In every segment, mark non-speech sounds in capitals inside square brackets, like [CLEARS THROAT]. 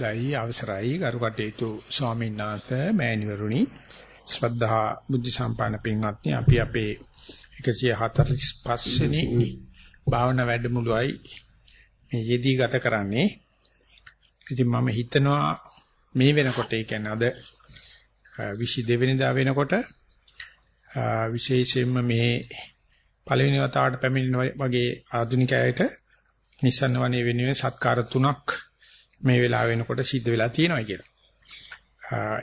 දෛ අවසරයි ගරු කටයුතු ස්වාමීන් වහන්සේ මෑණිවරුනි. ශ්‍රද්ධා බුද්ධ සම්පන්න පින්වත්නි අපි අපේ 145 වෙනි භාවනා වැඩමුළුවයි මේ යෙදී ගත කරන්නේ. ඉතින් මම හිතනවා මේ වෙනකොට ඒ කියන්නේ අද 22 වෙනිදා වෙනකොට විශේෂයෙන්ම මේ පළවෙනි වතාවට පැමිණෙන වගේ ආධුනිකයයට නිසන්න වනේ වෙනුවෙන් සත්කාර තුනක් මේ වෙලාව වෙනකොට සිද්ධ වෙලා තියෙනවා කියලා.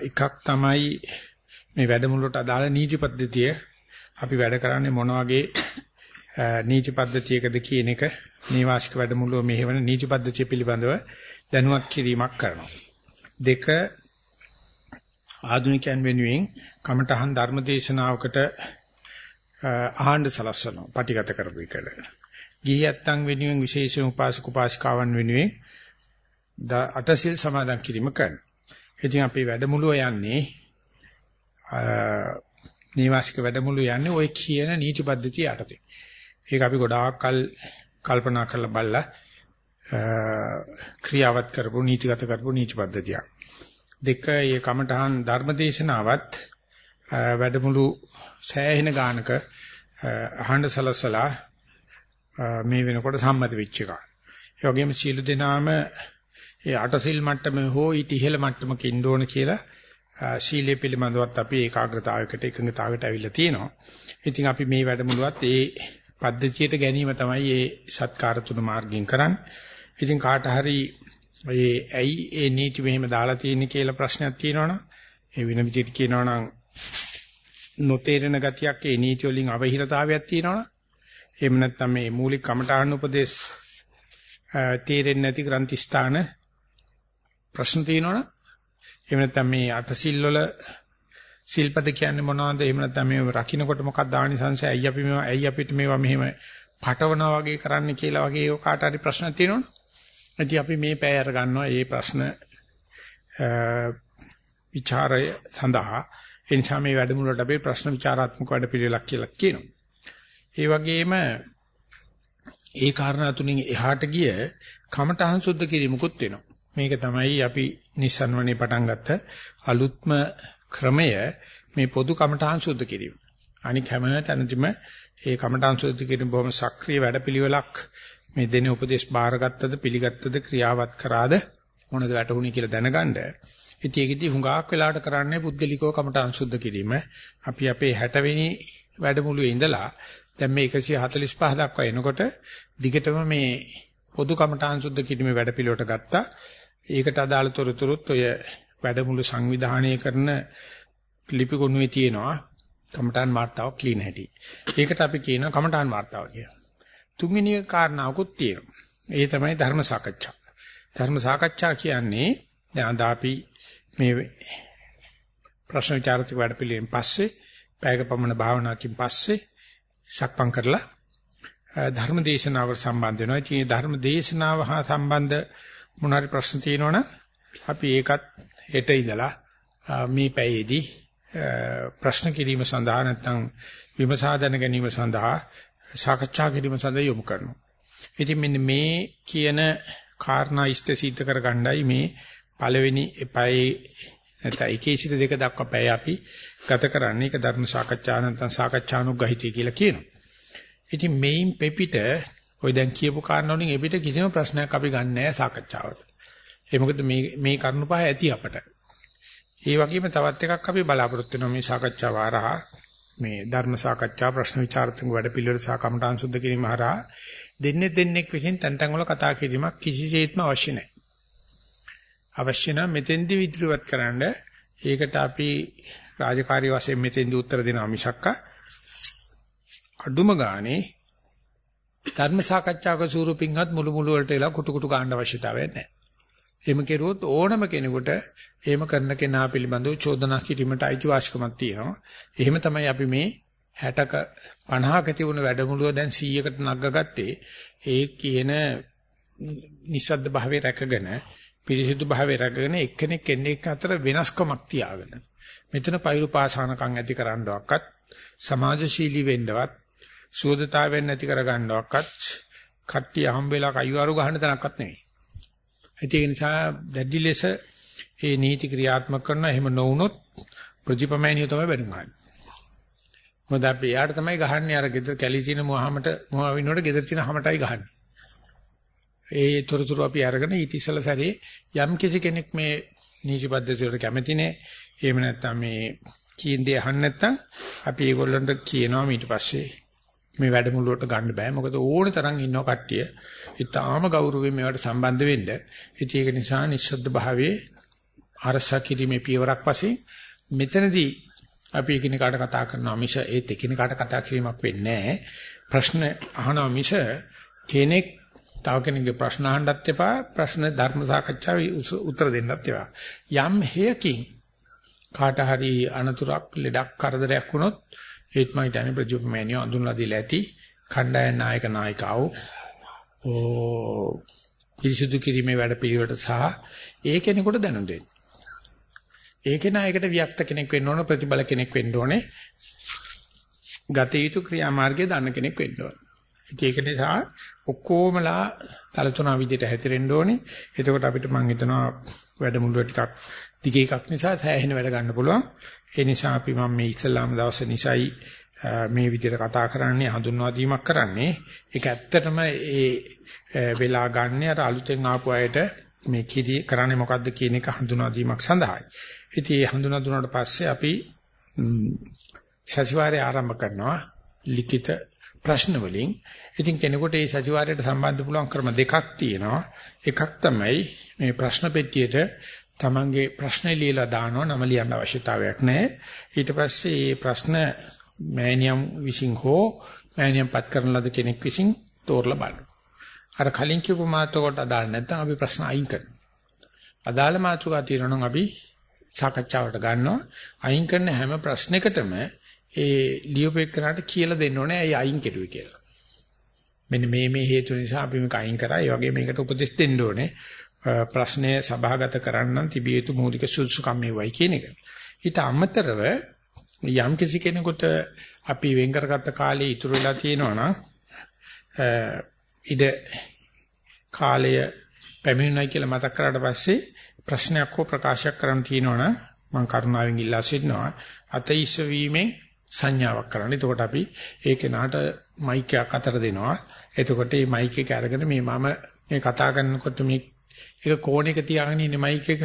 එකක් තමයි මේ වැඩමුළුවට අදාළ නීති පද්ධතිය අපි වැඩ කරන්නේ මොන වගේ නීති පද්ධතියකද කියන එක නීවාසික වැඩමුළුව මෙහෙවන නීති පද්ධතිය පිළිබඳව දැනුවත් කිරීමක් කරනවා. දෙක ආධුනිකයන් වෙනුවෙන් කමඨහන් ධර්ම දේශනාවකට ආහඬ සලස්වනවා. පටිගත කරපු එකට. ගිහියත්තන් වෙනුවෙන් විශේෂ උපාසක උපාසිකාවන් වෙනුවෙන් අටසිල් සමාදන් කිරීම කරනවා. ඉතින් අපි වැඩමුළුව යන්නේ නීවාසික වැඩමුළුව යන්නේ ওই කියන නීති පද්ධතිය යටතේ. ඒක අපි ගොඩාක් කල් කල්පනා කරලා බලලා ක්‍රියාවත් කරපු නීතිගත කරපු නීති පද්ධතියක්. දෙක මේ කමඨහන් ධර්මදේශනාවත් වැඩමුළු සෑහෙන ගානක අහඬ සලසලා මේ වෙනකොට සම්මත වෙච්ච එකක්. ඒ වගේම සීල දෙනාම ඒ අටසිල් මට්ටමේ හෝ ඊට ඉහළ මට්ටමක ඉන්න ඕන කියලා සීලය පිළිබඳවත් අපි ඒකාග්‍රතාවයකට එකඟතාවයකට ඇවිල්ලා තියෙනවා. ඉතින් අපි මේ වැඩමුළුවත් ඒ පද්ධතියට ගැනීම තමයි මේ සත්කාර තුන මාර්ගයෙන් කරන්නේ. ඉතින් කාට හරි ඒ ඇයි ඒ නීති මෙහෙම දාලා තියෙන්නේ කියලා ප්‍රශ්නයක් තියෙනවනම් ඒ වෙන විදිහට කියනවනම් නොතේරෙන ගතියක් ඒ නීති වලින් අවහිරතාවයක් තියෙනවනම් එහෙම නැත්නම් මේ මූලික කමඨාන උපදේශ තේරෙන්නේ නැති ග්‍රන්ථි ස්ථාන ප්‍රශ්න තියෙනවනම් එහෙම නැත්නම් මේ අට සිල් වල සිල්පද කියන්නේ මොනවද? එහෙම නැත්නම් මේ රකින්නකොට මොකක්ද ආනිසංශය? ඇයි අපි මේවා ඇයි අපිට මේවා මෙහෙම පටවනවා වගේ කරන්න කියලා වගේ ඔය කාට හරි ප්‍රශ්න තියෙනවනේ. ඉතින් අපි මේ පැය අර ගන්නවා මේ ප්‍රශ්න විචාරය සඳහා එනිසා මේ වැඩමුළුවට අපි ප්‍රශ්න විචාරාත්මක වැඩ පිළිවෙලක් කියලා කියනවා. ඒ වගේම ඒ කාරණා තුنين එහාට ගිය කමඨහං සුද්ධ කිරීමකුත් වෙනවා. මේක තමයි අපි නිස්සන්වනේ පටන් ගත්ත අලුත්ම ක්‍රමය මේ පොදු කමඨහං සුද්ධ කිරීම. අනික හැම තැනදීම ඒ කමඨහං සුද්ධ කිරීම බොහොම සක්‍රීය වැඩපිළිවෙලක් මේ දෙන උපදේශ බාරගත්තද පිළිගත්තද ක්‍රියාවත් කරාද මොනද වැටුනේ කියලා දැනගන්න. ඉතින් ඒකෙදි හුඟක් වෙලාවට කරන්නේ පුද්ගලිකව කමඨහං සුද්ධ කිරීම. අපි අපේ 60 වෙනි වැඩමුළුවේ ඉඳලා දැන් මේ 145 දක්වා එනකොට දිගටම මේ පොදු කමඨාන් සුද්ධ කිරීමේ වැඩපිළිවෙලට ගත්තා. ඒකට අදාළ තොරතුරුත් ඔය වැඩමුළු සංවිධානය කරන ලිපි ගොනුවේ තියෙනවා කමඨාන් වාර්තාව ක්ලීන් හැටි. ඒකට අපි කියනවා කමඨාන් වාර්තාව කියලා. තුන්වෙනි කාරණාවකුත් තියෙනවා. ඒ තමයි ධර්ම සාකච්ඡා. ධර්ම සාකච්ඡා කියන්නේ දැන් අද අපි මේ ප්‍රශ්න විචාරිත වැඩපිළිවෙලෙන් පස්සේ පැයක පමණ භාවනාවකින් පස්සේ සක්පම් කරලා ධර්ම දේශනාවට සම්බන්ධ වෙනවා. ඉතින් ධර්ම දේශනාව හා සම්බන්ධ මොන හරි ප්‍රශ්න තියෙනවනම් අපි ඒකත් හෙට ඉඳලා මේ පැයේදී ප්‍රශ්න කිරීම සඳහා නැත්නම් විමසා දැන ගැනීම සඳහා සාකච්ඡා කිරීම සඳහා යොමු කරනවා. ඉතින් මෙන්න මේ කියන කාරණා ඉෂ්ට සිද්ධ කරගන්නයි මේ පළවෙනි එපැයි නැත්නම් එකේ සිට දෙක දක්වා පැය අපි ගත කරන්නේ. ඒක ධර්ම සාකච්ඡා නැත්නම් සාකච්ඡානුග්‍රහිතය කියලා කියනවා. ඉතින් මේන් පෙපිට ඔය දැන් කියපු කාරණා වලින් එපිට කිසිම ප්‍රශ්නයක් අපි ගන්න නැහැ සාකච්ඡාවට. ඒ මොකද මේ මේ කරුණු පහ ඇති අපට. ඒ වගේම තවත් එකක් අපි බලාපොරොත්තු වෙනවා මේ සාකච්ඡාව හරහා මේ ධර්ම සාකච්ඡා ප්‍රශ්න විචාරතුංග වැඩ පිළිවෙල සහ කමඨාන් සුද්ධ කිරීම හරහා දෙන්නේ දෙන්නෙක් විසින් තැන් තැන් වල කතා කිරීමක් කිසිසේත්ම අවශ්‍ය නැහැ. අවශ්‍ය නම් මෙතෙන්දි විද්‍රුවත් කරන්න ඒකට අපි රාජකාරී වශයෙන් මෙතෙන්දි උත්තර දෙනවා මිසක්ක අඩුම ගානේ ධර්ම සාකච්ඡාවක ස්වරූපින්වත් මුළු මුළු වලට එලා කුටු කුටු ගන්න අවශ්‍යතාවයක් නැහැ. එහෙම කෙරුවොත් ඕනම කෙනෙකුට එහෙම කරන කෙනා පිළිබඳව චෝදනා කිරීමට අයිතිවාසිකමක් තියෙනවා. එහෙම තමයි අපි මේ 60ක 50ක තිබුණ වැඩමුළුව දැන් 100කට නගගත්තේ. ඒ කියන නිසද්ද භාවයේ රැකගෙන පිරිසිදු භාවයේ රැකගෙන එක්කෙනෙක් එන්නේ අතර වෙනස්කමක් තියාගෙන. මෙතන පෛරු පාසානකම් ඇති කරන්නවක්වත් සමාජශීලී වෙන්නවත් සුවදතාවයෙන් නැති කර ගන්නවක්වත් කට්ටිය හම්බෙලා කයිවාරු ගහන්න තැනක්වත් නෙවෙයි. ඒක නිසා දැඩි ලෙස ඒ නීති ක්‍රියාත්මක කරන එහෙම නොවුනොත් ප්‍රතිපමෑනිය තමයි වෙන්නේ. මොකද අපි යාට තමයි ගහන්නේ අර ගෙදර කැලී තියෙන මොහමට මොහා විනෝඩ ගෙදර තියෙන හැමටයි ගහන්නේ. ඒ තොරතුරු අපි අරගෙන ඊට ඉස්සලා සැරේ යම් කිසි කෙනෙක් මේ නීති පද්ධතියට කැමති නේ. එහෙම නැත්නම් මේ කියන දේ අහන්න නැත්නම් අපි ඒගොල්ලන්ට කියනවා ඊට පස්සේ මේ වැඩමුළුවට ගන්න බෑ. මොකද ඕන තරම් ඉන්නව කට්ටිය. ඊටාම ගෞරවයෙන් මේවට සම්බන්ධ වෙන්න. ඉතින් ඒක නිසා නිස්සද්ද භාවයේ අරසා කිරීමේ පියවරක් වශයෙන් මෙතනදී අපි එකිනෙකාට කතා කරනවා මිස ඒත් එකිනෙකාට කතා කිරීමක් වෙන්නේ නැහැ. ප්‍රශ්න අහනවා මිස කෙනෙක් තව කෙනෙක්ගේ ප්‍රශ්න අහන්නත් එපා ප්‍රශ්න ධර්ම සාකච්ඡාවේ උත්තර දෙන්නත් එපා. යම් හේයකින් කාට හරි අනතුරක් ලෙඩක් කරදරයක් වුණොත් ඒත් මම හිතන්නේ ප්‍රතිඋපමෑනිය අඳුන්ලා දීලා ඇති කණ්ඩායම් නායක නායිකාවෝ ඕ පිරිසුදු කිරීමේ වැඩ පිළිවෙලට සහ ඒ කෙනෙකුට දැනුම් දෙන්න. ඒකේ නායකට වික්ත කෙනෙක් වෙන්න ඕන ප්‍රතිබල කෙනෙක් වෙන්න ඕනේ. ගත යුතු ක්‍රියාමාර්ගය දන්න කෙනෙක් වෙන්න ඕනේ. ඒක නිසා ඔක්කොමලා තලතුණා විදිහට හැතිරෙන්න ඕනේ. එතකොට අපිට මම හිතනවා වැඩමුළුව ටිකක් දිග එකක් නිසා සෑහෙන වැඩ ගන්න පුළුවන්. ඒ නිසා අපි මම මේ ඉස්ලාම දවසේ නිසයි මේ විදිහට කතා කරන්නේ හඳුන්වා දීමක් කරන්නේ. ඒක ඇත්තටම ඒ වෙලා ගන්න අර අලුතෙන් ආපු අයට මේ කිරි කරන්නේ මොකද්ද කියන එක හඳුනා දීමක් සඳහායි. ඉතින් ඒ හඳුනා දුන්නාට පස්සේ අපි සතිವಾರය ආරම්භ කරනවා ලිඛිත ප්‍රශ්න වලින්. ඉතින් කෙනෙකුට මේ සතිವಾರයට සම්බන්ධ පුළුවන් ක්‍රම දෙකක් තියෙනවා. එකක් තමයි මේ ප්‍රශ්න පෙට්ටියට තමන්ගේ ප්‍රශ්න ලියලා දානවා නම ලියන්න අවශ්‍යතාවයක් නැහැ. ඊට පස්සේ මේ ප්‍රශ්න මෑනියම් විසින් හෝ මෑනියම් පත් කරන ලද කෙනෙක් විසින් තෝරලා බලනවා. අර කලින් කියපු මාතෘකාවට අදාළ නැත්නම් අපි ප්‍රශ්න අයින් කරනවා. අදාළ මාතෘකා තියෙනවා නම් අපි සාකච්ඡාවට ගන්නවා. අයින් කරන හැම ප්‍රශ්නයකටම ඒ ලියුපෙකනට කියලා දෙන්න ඕනේ ඇයි අයින් කෙරුවේ කියලා. මෙන්න මේ මේ හේතු නිසා අපි මේක අයින් කරා. ඒ වගේ මේකට උපදෙස් දෙන්න ඕනේ. ප්‍රශ්නය සභාගත කරන්න තිබිය යුතු මූලික සුදුසුකම් මේවයි කියන එක. ඊට අමතරව යම් කිසි කෙනෙකුට අපි වෙන් කරගත්ත කාලේ ඉතුරු වෙලා තියෙනවා නම් ඉද කාලය පැමිණුණයි කියලා මතක් කරාට පස්සේ ප්‍රශ්නයක් හෝ ප්‍රකාශයක් කරන්න තියෙනවා නම් මම කරුණාවෙන් ඉල්ලා සිටිනවා අතීස වීමෙන් සංඥාවක් කරන්න. එතකොට අපි ඒ කෙනාට මයික් එකක් අතර දෙනවා. එතකොට මේ මයික් එක අරගෙන මේ මම මේ කතා කරනකොට මේ ඒක කෝණයක තියාගෙන ඉන්නේ මයික් එක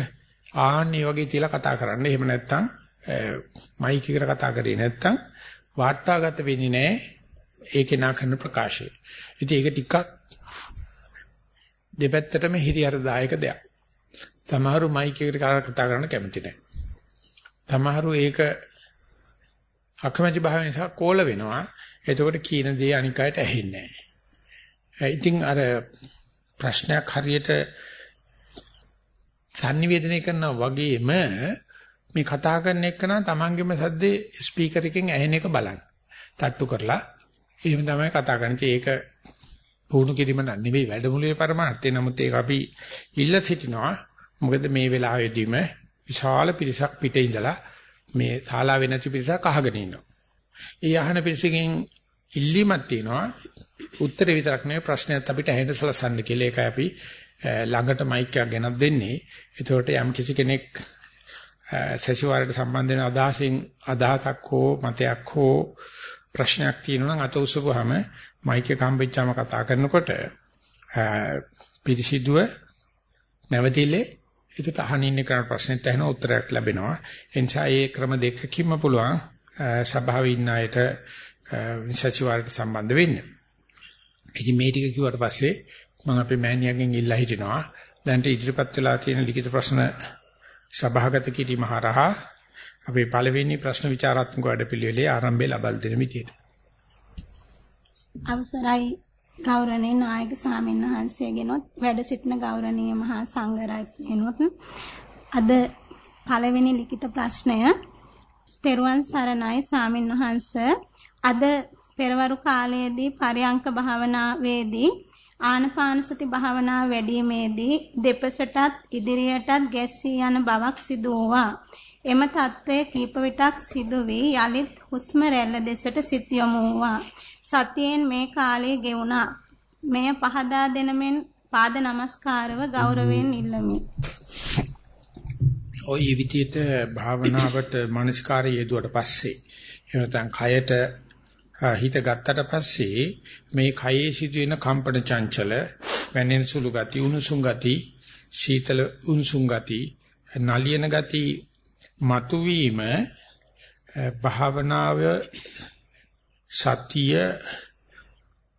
ආන්නේ වගේ තියලා කතා කරන්න. එහෙම නැත්නම් මයික් එකට කතා කරේ නැත්නම් වාර්තාගත වෙන්නේ නැහැ ඒකේ නා කරන ප්‍රකාශය. ඉතින් ඒක ටිකක් දෙපැත්තටම හිරියරදායක දෙයක්. සමහරු මයික් එකට කතා කරන්න කැමති නැහැ. සමහරු ඒක අකමැති භාවය නිසා කෝල වෙනවා. එතකොට කියන දේ අනික් අයට ඇහෙන්නේ නැහැ. ඉතින් අර ප්‍රශ්නයක් හරියට sannivedanaya කරනා වගේම මේ කතා කරන එකන තමන්ගේම සද්දේ ස්පීකර් එකෙන් ඇහෙන එක බලන්න. තට්ටු කරලා එහෙම තමයි කතා කරන්නේ. ඒක පුහුණු කිරීම නෙවෙයි වැඩමුළුවේ පරමාර්ථය. නමුත් ඒක අපි ඉල්ල සිටිනවා. මොකද මේ වෙලාවෙදීම විශාල පිරිසක් පිටේ ඉඳලා මේ ශාලාවේ නැති පිරිසක් අහගෙන ඉන්නවා. ඒ අහන පිරිසකින් ඉල්ලීමක් තියෙනවා. උත්තරේ විතරක් නෙවෙයි ප්‍රශ්නයත් අපිට ඇහෙන්න සලසන්න කියලා. ඒකයි අපි ළඟට මයික් එකක් ගෙනත් දෙන්නේ. එතකොට යම් කිසි කෙනෙක් සැසිවාරයට සම්බන්ධ වෙන අදහසින් අදහසක් හෝ මතයක් හෝ ප්‍රශ්නයක් තියෙනවා නම් අත උසපුවාම මයික් එක හම්බෙච්චාම කතා කරනකොට පිරිසිදුව නැවතිලේ ඒකට අහනින්න කරන ප්‍රශ්නෙට ඇහෙන උත්තරයක් ලැබෙනවා. ඒ නිසා මේ ක්‍රම දෙකකින්ම පුළුවන් සභාවේ ඉන්න අයට සැසිවාරයට සම්බන්ධ වෙන්න. ඉතින් මේ ටික කිව්වට පස්සේ මම අපේ මෑණියන්ගෙන් ඉල්ලා හිටිනවා දැන් ඉදිරිපත් වෙලා තියෙන ලිඛිත ප්‍රශ්න සභාගත කිරීම හරහා අපේ පළවෙනි ප්‍රශ්න විචාරාත්මක වැඩපිළිවෙලේ ආරම්භය ලබා දෙන විදියට. අවසරයි ගෞරවනීය නායක ස්වාමීන් වහන්සේගෙනොත් වැඩ සිටින ගෞරවනීය මහා සංඝරත්නයනොත් අද පළවෙනි ලිඛිත ප්‍රශ්නය තෙරුවන් සරණයි ස්වාමීන් වහන්ස අද පෙරවරු කාලයේදී පරයන්ක භාවනාවේදී ආනපාන සති භාවනාව වැඩිීමේදී දෙපසටත් ඉදිරියටත් ගැස්සී යන බවක් සිදු වුණා. එම తත්වය කීප විටක් සිදු වී යලිත් හුස්ම රැල්ල දෙසට සිත යොමු වුණා. සතියෙන් මේ කාලය ගෙවුණා. මෙය පහදා දෙනමෙන් පාද නමස්කාරව ගෞරවයෙන් ඉල්ලමි. ඔය විදිහට භාවනාවට මානසිකාරය යෙදුවට පස්සේ එහෙම නැත්නම් කයට හිත ගත්තට පස්සේ මේ කයේ සිදුවෙන කම්පන චංචල වැනෙන සුළු ගති උණුසුම් ගති සීතල උණුසුම් ගති නලියන ගති මතුවීම භාවනාව සතිය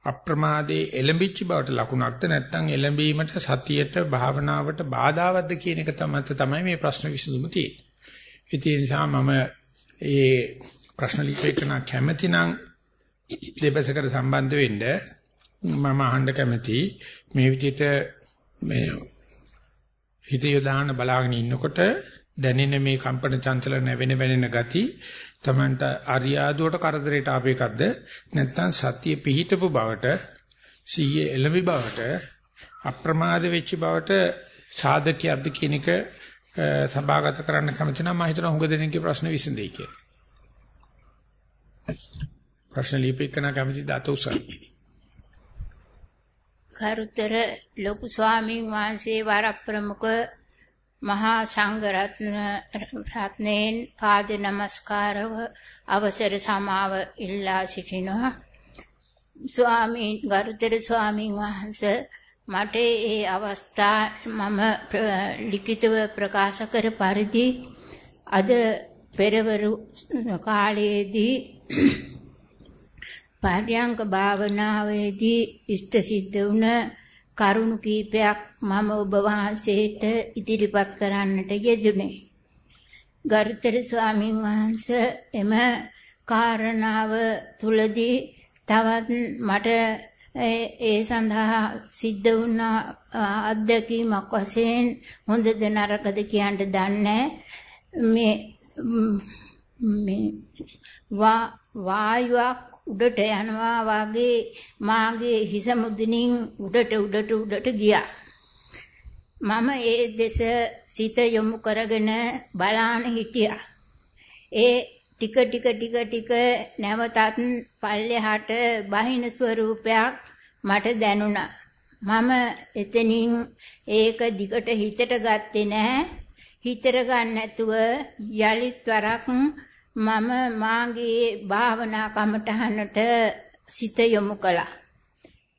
අප්‍රමාදයේ එළඹිච්ච බවට ලකුණක්ද නැත්නම් එළඹීමට සතියට භාවනාවට බාධාවත්ද කියන එක තමයි මේ ප්‍රශ්න විසඳුම තියෙන්නේ. ඒ නිසා මම ඒ ප්‍රශ්න ලිපේකන කැමැතිනම් දෙබසකට සම්බන්ධ වෙන්න මම අහන්න කැමති මේ විදිහට මේ හිත යොදාන බලාගෙන ඉන්නකොට දැනෙන මේ කම්පන චංචල නැවෙන වෙනෙන ගති තමන්ට අරියාදුවට කරදරයට ආපු එකක්ද නැත්නම් සතිය පිහිටපු බවට සීයේ එළඹි බවට අප්‍රමාද වෙච්ච බවට සාධකයක්ද කියන එක සභාගත කරන්න කැමති නම් මම හිතනවා හුඟ දෙනෙක්ගේ ප්‍රශ්න විසඳෙයි කියලා. ප්‍රශ්න ලියපෙන්න කැමති දත උසන්. කරුතර ලොකු ස්වාමීන් වහන්සේ වර ප්‍රමුඛ මහා සංඝ රත්නයෙන් පාද නමස්කාරව අවසර සමාව ඉල්ලා සිටිනවා ස්වාමීන් ගරුතර ස්වාමීන් වහන්සේ මට ඒ අවස්ථා මම ලිඛිතව ප්‍රකාශ කර පරිදි අද පෙරවරු කාලයේදී පාර්යංක භාවනාවේදී ඉෂ්ට සිද්ධ වුණ කරුණු කීපයක් මම ඔබ වහන්සේට ඉදිරිපත් කරන්නට යෙදුනේ. ගරුතර ස්වාමීන් වහන්සේ එම කාරණාව තුලදී තවත් මට ඒ සඳහා සිද්ධ වුණ අත්දැකීමක් වශයෙන් හොඳද නරකද කියන්න දන්නේ මේ මේ වායුවක් උඩට යනවා වගේ මාගේ හිස මුදුනින් උඩට උඩට උඩට ගියා. මම ඒ දෙස සිත යොමු කරගෙන බලාන හිටියා. ඒ ටික ටික ටික ටික නැවතත් පල්ලෙහාට බහින ස්වරූපයක් මට දැනුණා. මම එතනින් ඒක දිගට හිතට ගත්තේ නැහැ. හිතර ගන්න නැතුව යලිත් වරක් මම මාගේ භාවනා කමටහනට සිත යොමු කළා.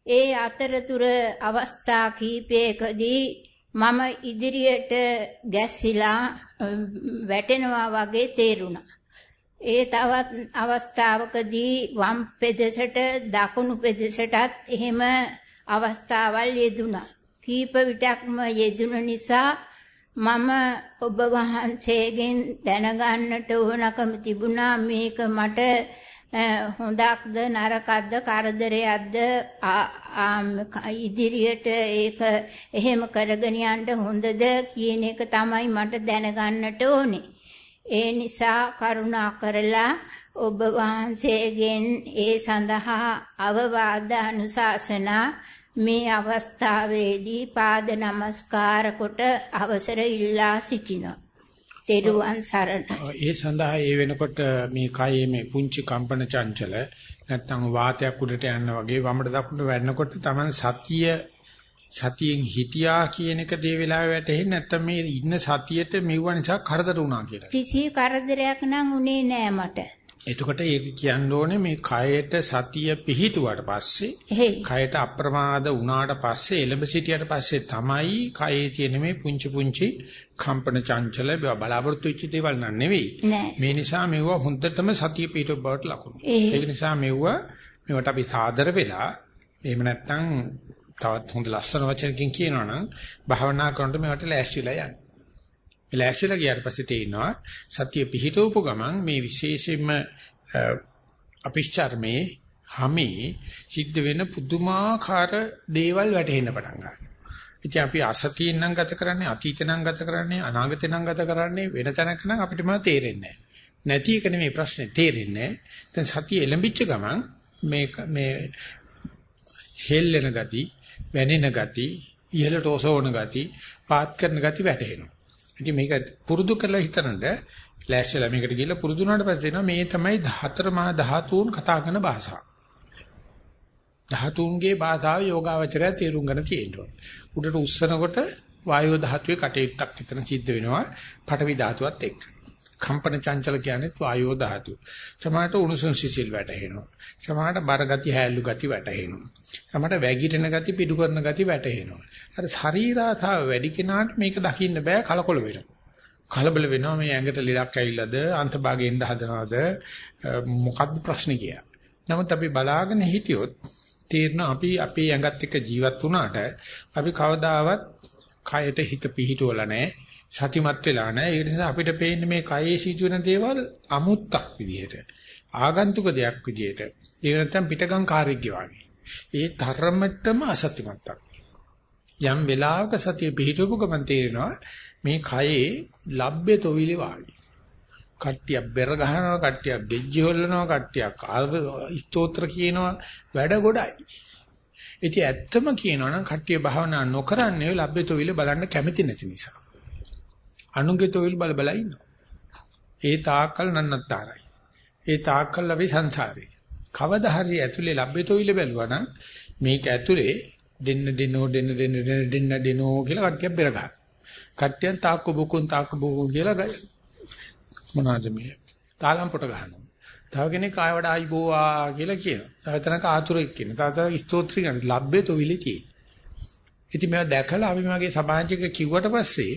ඒ අතරතුර අවස්ථා කීපයකදී මම ඉදිරියට ගැස්සිලා වැටෙනවා වගේ තේරුණා. ඒ තවත් අවස්ථාවකදී වම් පෙදෙසට දකුණු පෙදෙසටත් එහෙම අවස්ථාවල් යෙදුණා. කීප විටක්ම යෙදුන නිසා මම ඔබ වහන්සේගෙන් දැනගන්නට ඕනකම තිබුණා මේක මට හොඳක්ද නරකක්ද කරදරයක්ද ඉදිරියට ඒක එහෙම කරගෙන යන්න හොඳද කියන එක තමයි මට දැනගන්නට ඕනේ. ඒ නිසා කරුණා කරලා ඔබ වහන්සේගෙන් ඒ සඳහා අවවාද අනුශාසනා මේ අවස්ථාවේදී පාද නමස්කාර කොට අවසර ඉල්ලා සිටිනවා. තෙරුවන් සරණයි. ඒ සඳහා ඒ වෙනකොට මේ කයේ මේ පුංචි කම්පන චංචල නැත්නම් වාතයක් උඩට යන වගේ වමට දකුණට වැන්නකොට Taman සතිය සතියෙන් හිටියා කියන එක දේ වෙලාවෙ වැටෙන්නේ නැත්නම් මේ ඉන්න සතියට මෙවුව නිසා කරදර වුණා කියලා. කිසි කරදරයක් නම් උනේ නෑ මට. එතකොට ඒක කියන්න ඕනේ මේ කයට සතිය පිහිටුවාට පස්සේ කයට අප්‍රමාද වුණාට පස්සේ එළඹ සිටියට පස්සේ තමයි කයේ තියෙන මේ පුංචි පුංචි කම්පන චංචල බලාපොරොත්තු වෙච්ච දේවල් නන් නෙවෙයි. මේ නිසා මෙවුව හොඳටම සතිය පිහිටුව බවට ලකුණු. ඒක නිසා මෙවුව මේවට අපි සාදර වෙලා එහෙම නැත්නම් තවත් හොඳ ලස්සන වචනකින් කියනවා නම් භාවනා කරනකොට මේවට ලෑස්තිලා යන්න. ලෑස්තිලා ගියාට පස්සේ තේිනවා සතිය පිහිටවපු ගමන් මේ විශේෂයෙන්ම අපිච්චර්මේ හැමේ සිද්ධ වෙන පුදුමාකාර දේවල් වැටහෙන්න පටන් ගන්නවා. ඉතින් අපි අසතියෙන් නම් ගත කරන්නේ අතීතේ නම් ගත කරන්නේ අනාගතේ නම් ගත කරන්නේ වෙන තැනක නම් අපිට මම තේරෙන්නේ නැති එක නෙමෙයි ප්‍රශ්නේ තේරෙන්නේ. දැන් සතිය එළඹිච්ච ගමන් මේ මේ හෙල්ලෙන ගති, වැනෙන ගති, ඉහළට ඔසවන ගති, පාත් කරන ගති වැටහෙනවා. ඉතින් මේක පුරුදු කරලා හිතනද ලෑස්තිලා මේකට ගිහලා පුරුදු වුණාට පස්සේ එනවා මේ තමයි 14 මහා ධාතුන් කතා කරන භාෂාව. ධාතුන්ගේ භාෂාව යෝගාවචරය තේරුම් ගන්න තියෙනවා. උඩට උස්සනකොට වායෝ ධාතුවේ කටයුත්තක් විතර සිද්ධ වෙනවා. පඨවි ධාතුවත් එක්ක. කම්පන චංචල කියන්නේ වායෝ ධාතු. සමහරට උණුසුම් සිසිල් වැටෙනවා. සමහරට බර ගති හැලු ගති වැටෙනවා. සමහරට වැగిරෙන ගති පිටු කරන ගති වැටෙනවා. අර ශරීරාතාව වැඩි කෙනාට මේක දකින්න බෑ කලකොල වෙනවා. කලබල වෙනවා මේ ඇඟට ලෙඩක් ඇවිල්ලාද අන්තභාගයෙන් ඉඳ හදනවද මොකක්ද ප්‍රශ්නේ කියලා. නමුත් අපි බලාගෙන හිටියොත් තීරණ අපි අපේ ඇඟත් එක්ක ජීවත් වුණාට අපි කවදාවත් කයට හිත පිහිටුවලා නැහැ. සතිමත් වෙලා නැහැ. ඒ නිසා අපිට පේන්නේ මේ කයේ සිදුවෙන දේවල් අමුත්තක් විදිහට. ආගන්තුක දෙයක් විදිහට. ඒ නැත්තම් පිටගම් කාර්යයක් වගේ. ඒ තරමටම අසත්‍යමත්ක්. යම් වෙලාවක සතිය පිහිටවපු ගමන් තේරෙනවා මේ කයේ ලබ්බේ තොවිලි වාගේ. කට්ටියක් බෙර ගහනවා, කට්ටියක් දෙජ්ජි හොල්ලනවා, කට්ටියක් ස්තෝත්‍ර කියනවා වැඩ ගොඩයි. ඉතින් ඇත්තම කියනවා නම් කට්ටිය භාවනා නොකරන්නේ ලබ්බේ තොවිලි බලන්න කැමති නැති නිසා. අනුගේ තොවිල් බල බල ඉන්නවා. ඒ තාක්කල් නන්නත්තරයි. ඒ තාක්කල් අපි සංසාරේ. කවදා හරි ඇතුලේ ලැබෙ තොවිල බැලුවා නම් මේක ඇතුලේ දෙන්න දෙනෝ දෙන්න දෙන්න දෙන්න දෙන්න දෙනෝ කියලා කට්ටියක් බෙර ගන්න. කට්ටියන් තාක්කු බුකුන් තාක්කු බුකුන් කියලා මොනවාද මේ තාලම් පොට ගන්නවා. තව කෙනෙක් ආය වඩා ආයිබෝවා කියලා කියනවා. තව තැනක ආතුරෙක් කියනවා. තව තව ස්තෝත්‍රි ගන්න ලැබෙ තොවිලි තියෙන. ඉතින් මේවා දැකලා අපි මගේ සමාජික කිව්වට පස්සේ